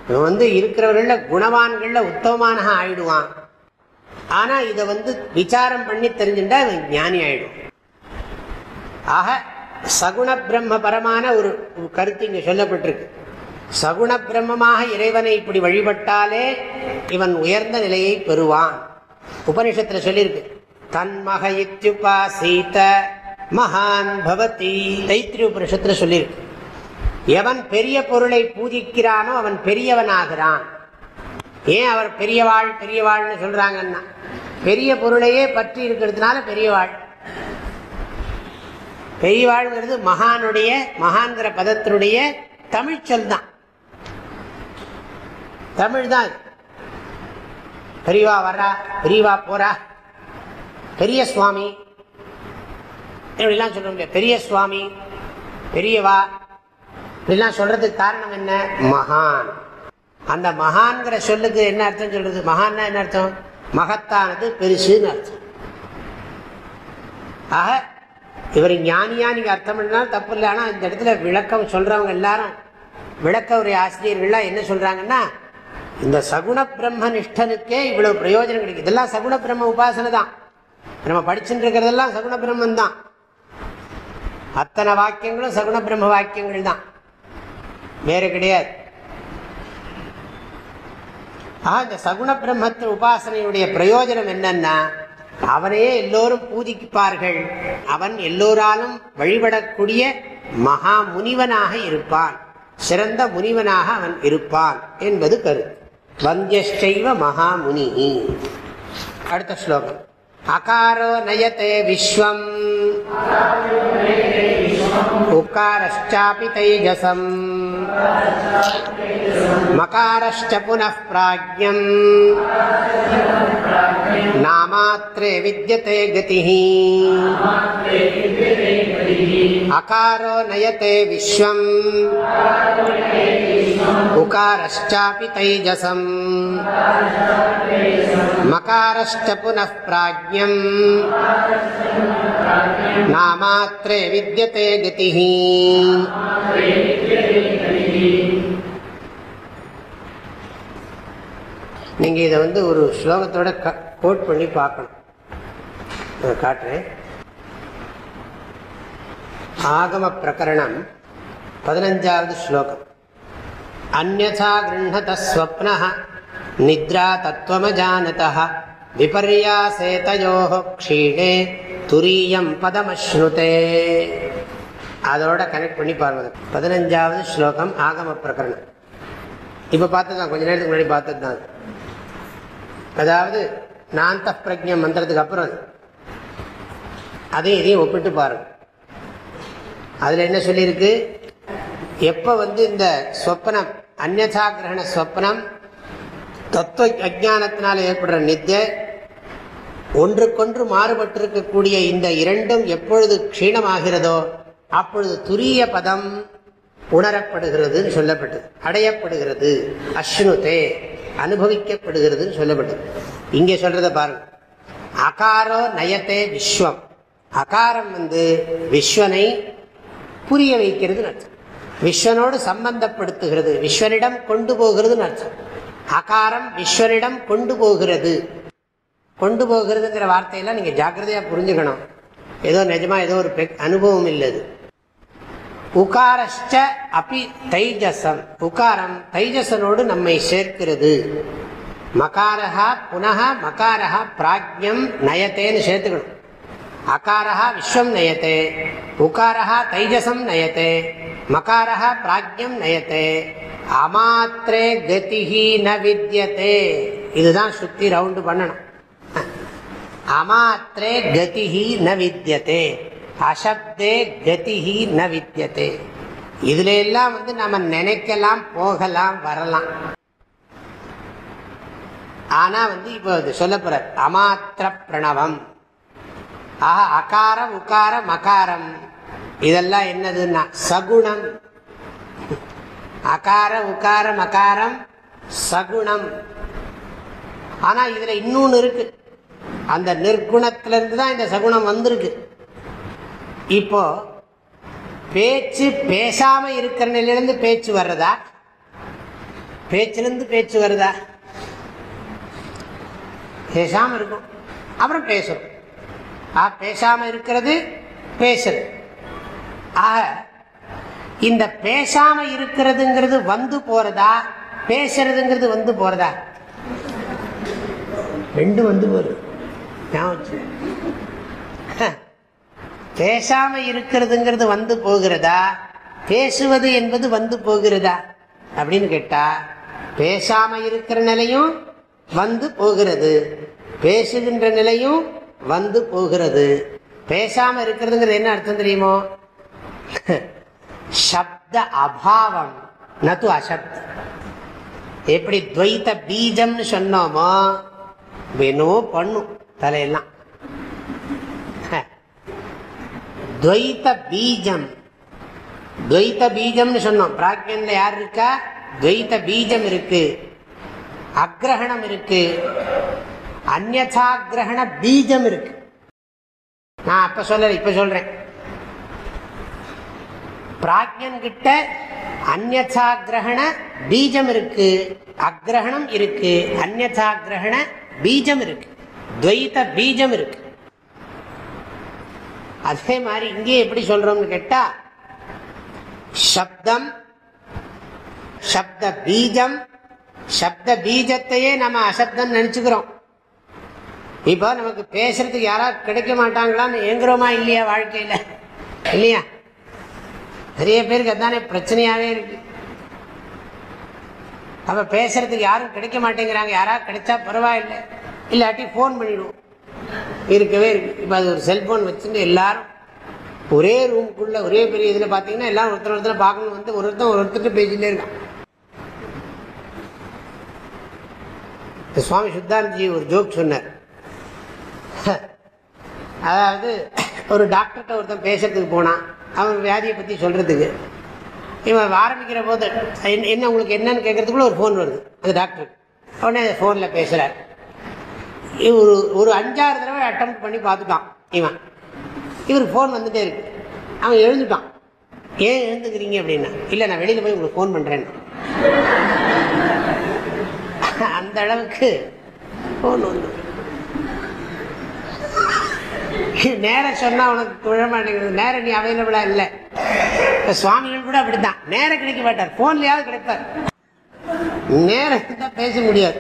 [SPEAKER 1] இவன் வந்து இருக்கிறவர்கள குணவான்கள்ல உத்தமமான ஆயிடுவான். ஆனா இதை வந்து விசாரம் பண்ணி தெரிஞ்சுட்டா இவன் ஞானி ஆயிடும் ஆக சகுண பிரம்ம பரமான ஒரு கருத்து இங்க சொல்லப்பட்டிருக்கு. சகுண பிரம்மமாக இறைவனை இப்படி வழிபட்டாலே இவன் உயர்ந்த நிலையை பெறுவான். உபனிஷத்துல சொல்லியிருக்கு. தன்மக இத்யுபாசீத மகான் பவதி தைத்திரிய உபனிஷத்துல சொல்லியிருக்கு. எவன் பெரிய பொருளை பூஜிக்கிறானோ அவன் பெரியவன் ஆகிறான் ஏன் அவர் பெரியவாள் பெரியவாள்னு சொல்றாங்கன்னா பெரிய பொருளையே பற்றி இருக்கிறதுனால பெரியவாள். பெரியவாழ்ங்கிறது மகானுடைய மகாந்திர பதத்தினுடைய தமிழ் தான் தமிழ் தான் பெரியவா வர்றா பெரியவா போறா பெரிய சுவாமி. இப்படிலாம் சொல்ல முடியாது. பெரிய சுவாமி பெரியவா இப்படிலாம் சொல்றதுக்கு காரணம் என்ன? மகான். அந்த மகான்கிற சொல்லுக்கு என்ன அர்த்தம் சொல்றது? மகான்னா என்ன அர்த்தம்? மகத்தானது பெருசுன்னு அர்த்தம். ஆக இவர் ஞானியா நீங்க அர்த்தம் பண்ணாலும் தப்பு இல்லை. ஆனால் இந்த இடத்துல விளக்கம் சொல்றவங்க எல்லாரும் விளக்க உரை ஆசிரியர்கள்லாம் என்ன சொல்றாங்கன்னா இந்த சகுண பிரம்ம நிஷ்டனுக்கே இவ்வளவு பிரயோஜனம் கிடைக்கும் இதெல்லாம் சகுண பிரம்ம உபாசனை தான். நம்ம படிச்சுட்டு இருக்கிறதெல்லாம் சகுண பிரம்மன் தான். அத்தனை வாக்கியங்களும் சகுண பிரம்ம வாக்கியங்கள் தான். வேறு கிடையாது. ஆக இந்த சகுண பிரம்மத்து உபாசனையுடைய பிரயோஜனம் என்னன்னா அவனையே எல்லோரும் பூஜிப்பார்கள். அவன் எல்லோராலும் வழிபடக்கூடிய மகா முனிவனாக இருப்பான். சிறந்த முனிவனாக அவன் இருப்பான் என்பது கருத்து வந்தியைவ மகாமுனி. அடுத்த ஸ்லோகம். அகாரோ நயத்தே விஸ்வம். உக்காரஷ்டாபி தைஜசம் मकारश्च पुनः प्राज्ञम् नामात्रे विद्यते गतिः अकारो नयते विश्वम् उकारश्चापि तैजसम् मकारश्च पुनः प्राज्ञम् नामात्रे विद्यते गतिः நீங்கள் இதை வந்து ஒரு ஸ்லோகத்தோட கோட் பண்ணி பார்க்கணும். காட்டுறேன். ஆகம பிரகரணம் பதினஞ்சாவது ஸ்லோகம். அந்நா கிருண்ணதஸ்வப்ன நித்ரா தத்துவமஜானத விபர்யாசேதையோ க்ஷீணே துரியம் பதமஸ்னுதே அதோட கனெக்ட் பண்ணி பாருங்க பதினஞ்சாவது ஸ்லோகம் ஆகம பிரகரணம். இப்போ பார்த்தது தான் கொஞ்ச நேரத்துக்கு முன்னாடி பார்த்தது தான் அதாவது நாந்த பிரஜம் மந்திரத்துக்கு அப்புறம் அதையும் இதையும் ஒப்பிட்டு பாருங்க. அதில் என்ன சொல்லியிருக்கு? எப்போ வந்து இந்த சொப்பனம் அந்நதா கிரகண சொப்பனம் தத்துவ அஜானத்தினால ஏற்படுற நித்திய ஒன்றுக்கொன்று மாறுபட்டிருக்கக்கூடிய இந்த இரண்டும் எப்பொழுது க்ஷீணமாகிறதோ அப்பொழுது துரிய பதம் உணரப்படுகிறதுன்னு சொல்லப்பட்டது. அடையப்படுகிறது. அஸ்னுதே அனுபவிக்கப்படுகிறதுன்னு சொல்லப்பட்டது. இங்கே சொல்றத பாருங்க. அகாரோ நயத்தே விஸ்வம். அகாரம் வந்து விஸ்வனை புரிய வைக்கிறது அர்த்தம். விஸ்வனோடு சம்பந்தப்படுத்துகிறது. விஸ்வனிடம் கொண்டு போகிறதுன்னு அர்த்தம். அகாரம் விஸ்வனிடம் கொண்டு போகிறது. கொண்டு போகிறதுங்கிற வார்த்தையெல்லாம் நீங்க ஜாக்கிரதையா புரிஞ்சுக்கணும். ஏதோ நிஜமா ஏதோ ஒரு அனுபவம் இல்லது. உகாரஷ்ட அப்பி தைஜசம் உகாரம் தைஜசனோடு நம்மை சேர்க்கிறது. மகாரஹா புனக மகாரஹா பிராஜ்யம் நயத்தேன்னு சேர்த்துக்கணும். அகாரஹா விஸ்வம் நயத்தே. உகாரஹா தைஜசம் நயத்தே. மகாரஹா பிராஜ்யம் நயத்தே. அமாத்திரே கதிஹி ந வித்தியதே இதுதான் சுத்தி ரவுண்டு பண்ணணும். அமாத்திரே கதிஹி ந வித்தியதே அசப்தே கதிஹி ந வித்தியதே இதுல எல்லாம் வந்து நம்ம நினைக்கலாம் போகலாம் வரலாம். ஆனா வந்து இப்போ சொல்ல போற அமாத்திர பிரணவம். ஆஹா அகாரம் உக்காரம் மகாரம். இதெல்லாம் என்னதுன்னா சகுணம். அகார உக்காரம் மகாரம் சகுணம். ஆனா இதுல இன்னொன்னு இருக்கு. அந்த நிர்குணத்திலிருந்து தான் இந்த சகுணம் வந்திருக்கு. இப்போ பேச்சு பேசாம இருக்கிற நிலையிலிருந்து பேச்சு வர்றதா? பேச்சிலிருந்து பேச்சு வருதா? பேசாம இருக்கும் அப்புறம் பேசும் ஆ பேசாம இருக்கிறது பேசுறது ஆக இந்த பேசாம இருக்கிறதுங்கிறது வந்து போறதா? பேசுறதுங்கிறது வந்து போறதா? ரெண்டு வந்து போறது பேசாம இருக்கிறதுங்கிறது வந்து போகிறதா? பேசுவது என்பது வந்து போகிறதா? அப்படின்னு கேட்டா பேசாம இருக்கிற நிலையும் வந்து போகிறது. பேசுகின்ற நிலையும் வந்து போகிறது. பேசாம இருக்கிறதுங்கிறது என்ன அர்த்தம் தெரியுமோ? சப்த அபாவம். நது அசப்த. எப்படி துவைத்த பீஜம்னு சொன்னோமோ வேணும் பண்ணும் தலையெல்லாம். துவைத்த பீஜம் துவைத்த பீஜம்னு சொன்னோம். பிராக்யன்ல யார் இருக்கா? துவைத்த பீஜம் இருக்கு. அக்ரஹணம் இருக்கு. அந்நாகிரகண பீஜம் இருக்கு. நான் அப்ப சொல்ல இப்ப சொல்றேன். பிராக்யன் கிட்ட அந்நாகிரகண பீஜம் இருக்கு. அக்ரஹணம் இருக்கு. அந்நாகிரகண பீஜம் இருக்கு. துவைத்த பீஜம் இருக்கு. அதே மாதிரி இங்கே எப்படி சொல்றோம்னு கேட்டா சப்தம் சப்த பீஜம் சப்த பீஜத்தையே நம்ம அசப்தம் நினைச்சுக்கிறோம். இப்போ நமக்கு பேசுறதுக்கு யாராவது கிடைக்க மாட்டாங்களான்னு ஏங்குறோமா இல்லையா வாழ்க்கையில? இல்லையா? நிறைய பேருக்கு அதானே பிரச்சனையாவே இருக்கு. அப்ப பேசுறதுக்கு யாரும் கிடைக்க மாட்டேங்கிறாங்க. யாராவது கிடைச்சா பரவாயில்லை. இல்லாட்டி ஃபோன் பண்ணிடுவோம். இருக்கவே இருக்கு. இப்போ அது ஒரு செல்போன் வச்சுட்டு எல்லாரும் ஒரே ரூமுக்குள்ள ஒரே பெரிய இதில் பார்த்தீங்கன்னா எல்லாரும் ஒருத்தர் ஒருத்தர் பார்க்கணும் வந்து ஒருத்தர் ஒரு ஒருத்தர் பேசிட்டே இருக்கான். இந்த சுவாமி சுத்தானந்த்ஜி ஒரு ஜோக் சொன்னார். அதாவது ஒரு டாக்டர்கிட்ட ஒருத்தன் பேசுறதுக்கு போனான். அவன் வியாதியை பற்றி சொல்கிறதுக்கு இவன் ஆரம்பிக்கிற போது என்ன- என்ன உங்களுக்கு என்னன்னு கேட்கறதுக்குள்ள ஒரு ஃபோன் வருது. அந்த டாக்டர் உடனே ஃபோனில் பேசுகிறார் ஒரு ஒரு அஞ்சாறு தடவை அட்டம் பண்ணி பார்த்துட்டான் இவன். இவருக்கு ஃபோன் வந்துட்டே இருக்கு. அவன் எழுந்துட்டான். ஏன் எழுந்துக்கிறீங்க அப்படின்னா. இல்லை நான் வெளியில் போய் உங்களுக்கு ஃபோன் பண்ணுறேன் அந்த அளவுக்கு ஃபோன் வந்து. நேரம் சொன்னால் உனக்கு விழ மாட்டேங்கிறது நேரம் நீ அவைலபிளாக இல்லை. இப்போ சுவாமிகள் கூட அப்படித்தான். நேரம் கிடைக்க மாட்டார். போன்லயாவது கிடைப்பார். நேரம் தான் பேச முடியாது.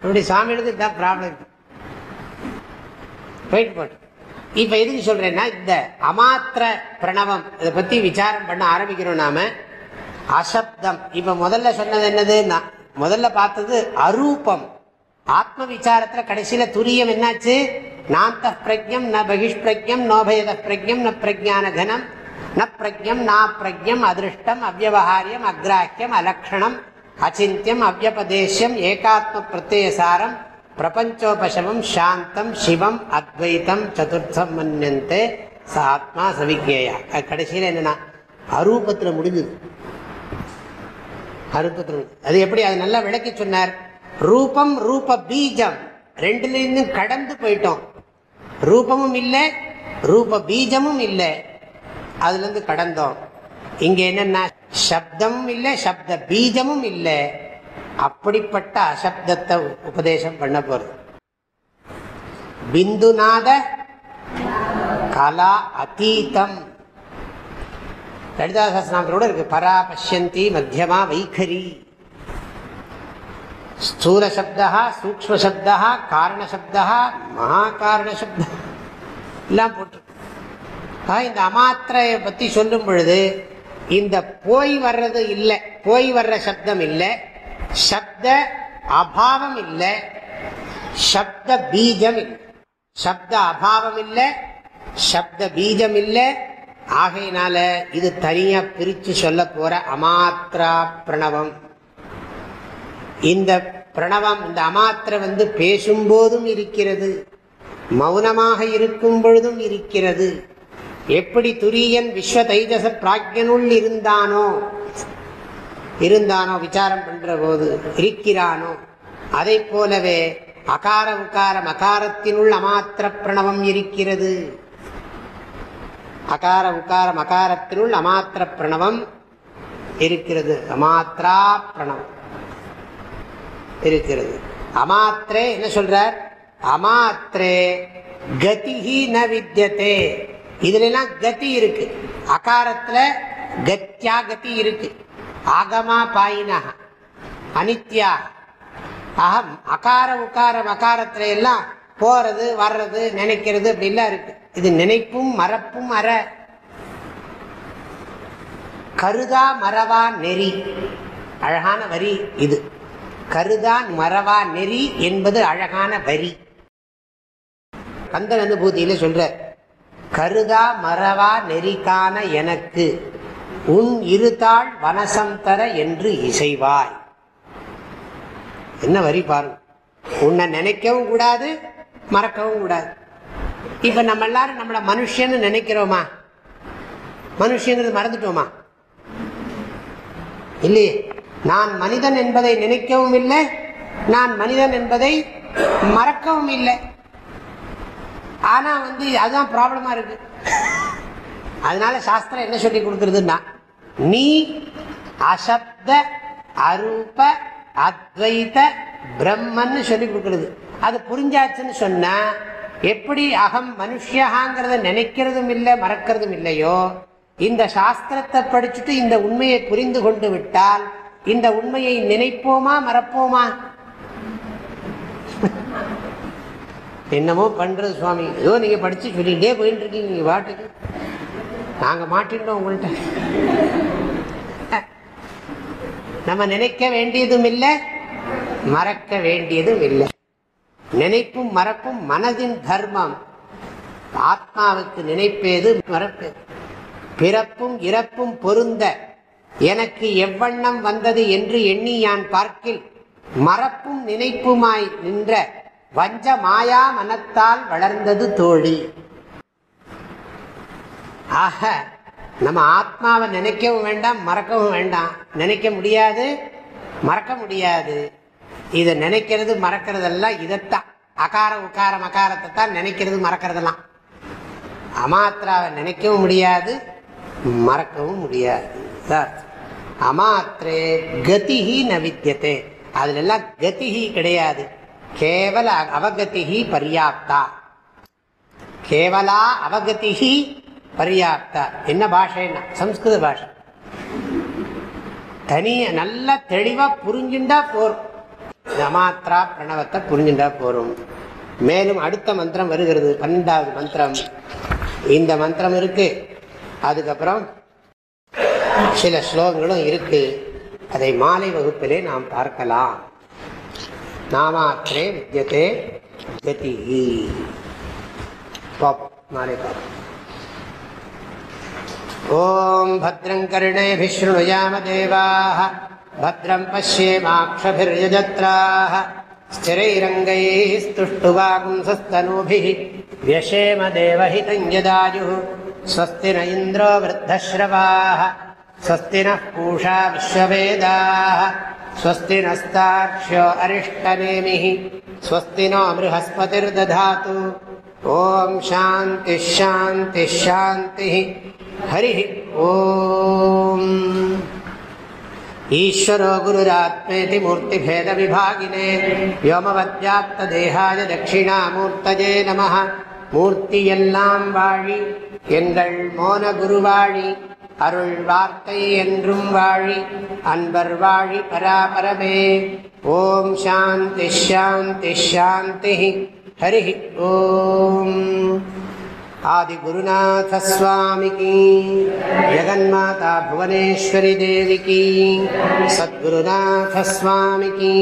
[SPEAKER 1] நம்முடைய சுவாமிகளுக்கு இதுதான் ப்ராப்ளம் போயிட்டு போட்டோம் இப்போ எதுக்கு சொல்கிறேன்னா இந்த அமாத்திர பிரணவம் இதை பற்றி விசாரம் பண்ண ஆரம்பிக்கிறோம் நாம. அசப்தம். இப்போ முதல்ல சொன்னது என்னது? நான் முதல்ல பார்த்தது அரூபம். ஆத்ம விசாரத்தில் கடைசியில் துரியம் என்னாச்சு? நாந்த பிரஜம் ந பகிஷ் பிரஜம் நோபயத பிரஜம் ந பிரஜான கனம் ந பிரஜம் நா பிரஜம் அதிருஷ்டம் அவ்வகாரியம் அக்ராஹ்யம் அலக்ஷணம் அச்சிந்தியம் அவ்வபதேசியம் ஏகாத்ம பிரத்யசாரம் பிரபஞ்சோபசமம் சாந்தம் சிவம் அத்வைத்தம் சதுர்த்தம் மன்யந்தே ச ஆத்மா சவிஜேயா கடைசியில் என்னன்னா அரூபத்தில் முடிஞ்சது. அரூபத்தில் அது எப்படி? அது நல்லா விளக்கி சொன்னார். ரூபம் ரூப பீஜம். ரெண்டுலேருந்து கடந்து போயிட்டோம். ரூபமும் இல்லை ரூப பீஜமும் இல்லை. அதுலேருந்து கடந்தோம். இங்கே என்னன்னா சப்தமும் இல்லை சப்த பீஜமும் இல்லை. அப்படிப்பட்ட அசப்தத்தை உபதேசம் பண்ண போறது. பிந்துநாத கலா அத்தீதம் லலிதாசாஸ்திரநாமத்தோட இருக்கு. பரா பஷ்யந்தி மத்தியமா வைகரி. ஸ்தூல சப்தா சூக்ம சப்தா காரண சப்தா மகாகாரண சப்தா எல்லாம் போட்டு இந்த அமாத்திரையை பத்தி சொல்லும் பொழுது இந்த போய் வர்றது இல்லை போய் வர்ற சப்தம் இல்லை சப்த அபாவம் இல்லை சப்த பீஜம் இல்லை. சப்த அபாவம் இல்லை சப்த பீஜம் இல்லை. ஆகையினால இது தனியா பிரிச்சு சொல்ல போற அமாத்ரா பிரணவம். இந்த பிரணவம் இந்த அமாத்திரை வந்து பேசும்போதும் இருக்கிறது மௌனமாக இருக்கும் பொழுதும் இருக்கிறது. எப்படி துரியன் விஸ்வ தைஜச பிராஜ்யனுள் இருந்தானோ இருந்தானோ விசாரம் பண்ற போது இருக்கிறானோ அதை போலவே அகார உகார மகாரத்தினுள் அமாத்திர பிரணவம் இருக்கிறது. அகார உகார மகாரத்தினுள் அமாத்திர பிரணவம் இருக்கிறது. அமாத்ரா பிரணவம் இருக்கிறது. அமாத்திரே என்ன சொல்றார்? அமாத்திரே கதிகி ந வித்தியதே இதுலாம் கதி இருக்கு. அகாரத்துல கத்தியா கதி இருக்கு. ஆகமா பாயினா. அனித்யா. அகம் அகார உக்கார அகாரத்துல எல்லாம் போறது வர்றது நினைக்கிறது அப்படிலாம் இருக்கு. இது நினைப்பும் மறப்பும் அற. கருதா மறவா நெறி. அழகான வரி இது. கருதான் மறவா நெறி என்பது அழகான வரி. கந்தன் அனுபூதியில சொல்ற கருதா மறவா நெறிக்கான எனக்கு. உன் இருதாள் வனசம் தர என்று இசைவாய். என்ன வரி பாருங்க. உன்னை நினைக்கவும் கூடாது மறக்கவும் கூடாது. இப்ப நம்ம எல்லாரும் நம்மளை மனுஷன்னு நினைக்கிறோமா? மனுஷங்கிறது மறந்துட்டோமா? இல்லையே. நான் மனிதன் என்பதை நினைக்கவும் இல்லை நான் மனிதன் என்பதை மறக்கவும் இல்லை. ஆனா வந்து அதுதான் ப்ராப்ளமா இருக்கு. அதனால சாஸ்திரம் என்ன சொல்லி கொடுக்கறதுன்னா நீ அசப்த அரூப அத்வைத பிரம்மன்னு சொல்லி கொடுக்கறது. அது புரிஞ்சாச்சுன்னு சொன்னா எப்படி அகம் மனுஷியாங்கிறத நினைக்கிறதும் இல்லை மறக்கிறதும் இல்லையோ இந்த சாஸ்திரத்தை படிச்சுட்டு இந்த உண்மையை புரிந்து கொண்டு விட்டால் இந்த உண்மையை நினைப்போமா மறப்போமா? என்னமோ பண்றது சுவாமி? ஏதோ நீங்க படிச்சு சொல்லிட்டே போயிட்டு இருக்கீங்க நீங்க பாட்டுக்கு நாங்க மாட்டிட்டோம் உங்கள்கிட்ட நம்ம நினைக்க வேண்டியதும் இல்லை மறக்க வேண்டியதும் இல்லை. நினைப்பும் மறப்பும் மனதின் தர்மம். ஆத்மாவுக்கு நினைப்பேது மறப்பேது பிறப்பும் இறப்பும் பொருந்த. எனக்கு எவ்வண்ணம் வந்தது என்று எண்ணி யான் பார்க்கில் மறப்பும் நினைப்புமாய் நின்ற வஞ்ச மாயா மனத்தால் வளர்ந்தது தோழி. ஆக நம்ம ஆத்மாவை நினைக்கவும் வேண்டாம் மறக்கவும் வேண்டாம். நினைக்க முடியாது மறக்க முடியாது. இதை நினைக்கிறது மறக்கிறதெல்லாம் இதைத்தான். அகார உக்கார மகாரத்தை தான் நினைக்கிறது மறக்கிறதெல்லாம். அமாத்திராவை நினைக்கவும் முடியாது மறக்கவும் முடியாது. அமாத்திரே கதிகி நவித்தியத்தை அதுல எல்லாம் கதிகி கிடையாது. கேவல அவகதிகி பர்யாப்தா. கேவலா அவகதிகி பர்யாப்தா. என்ன பாஷைன்னா? சம்ஸ்கிருத பாஷை. தனிய நல்ல தெளிவா புரிஞ்சுண்டா போறோம் நமாத்ரா பிரணவத்தை புரிஞ்சுண்டா போறோம் மேலும் அடுத்த மந்திரம் வருகிறது. பன்னெண்டாவது மந்திரம். இந்த மந்திரம் இருக்கு. அதுக்கப்புறம் சில ஸ்லோகங்களும் இருக்கு. அதை மாலை வகுப்பிலே நாம் பார்க்கலாம். நாமாத்திரே வித்தியதே கதி மாலை பார்ப்போம் ॐ भद्रं कर्णेभिः शृणुयाम देवाः भद्रं पश्येमाक्षभिर्यजत्राः स्थिरैरङ्गैः स्तुष्टुवागुंसस्तनूभिः व्यशेम देवहितं यदायुः स्वस्ति न इन्द्रो वृद्धश्रवाः स्वस्ति नः पूषा विश्ववेदाः स्वस्ति नस्तार्क्ष्यो अरिष्टनेमिः स्वस्ति नो बृहस्पतिर्दधातु ॐ शान्तिः शान्तिः शान्तिः हरिः ॐ ईश्वरो गुरुरात्मेति मूर्तिभेदविभागिने व्योमवद्याप्तदेहाय दक्षिणामूर्तये नमः मूर्ति एल्लां वाळि एल् मोनगुरुवाळि அருள் வார்த்தை என்றும் வாழி அன்பர் வாழி பராபரமே. ஓம் சாந்தி ஷாந்தி ஷாந்தி ஹரி ஓம். ஆதிகுருநாதஸ்வாமிக்கு ஜெகன்மாதா புவனேஸ்வரி தேவிக்கு சத்குருநாதஸ்வாமிக்கு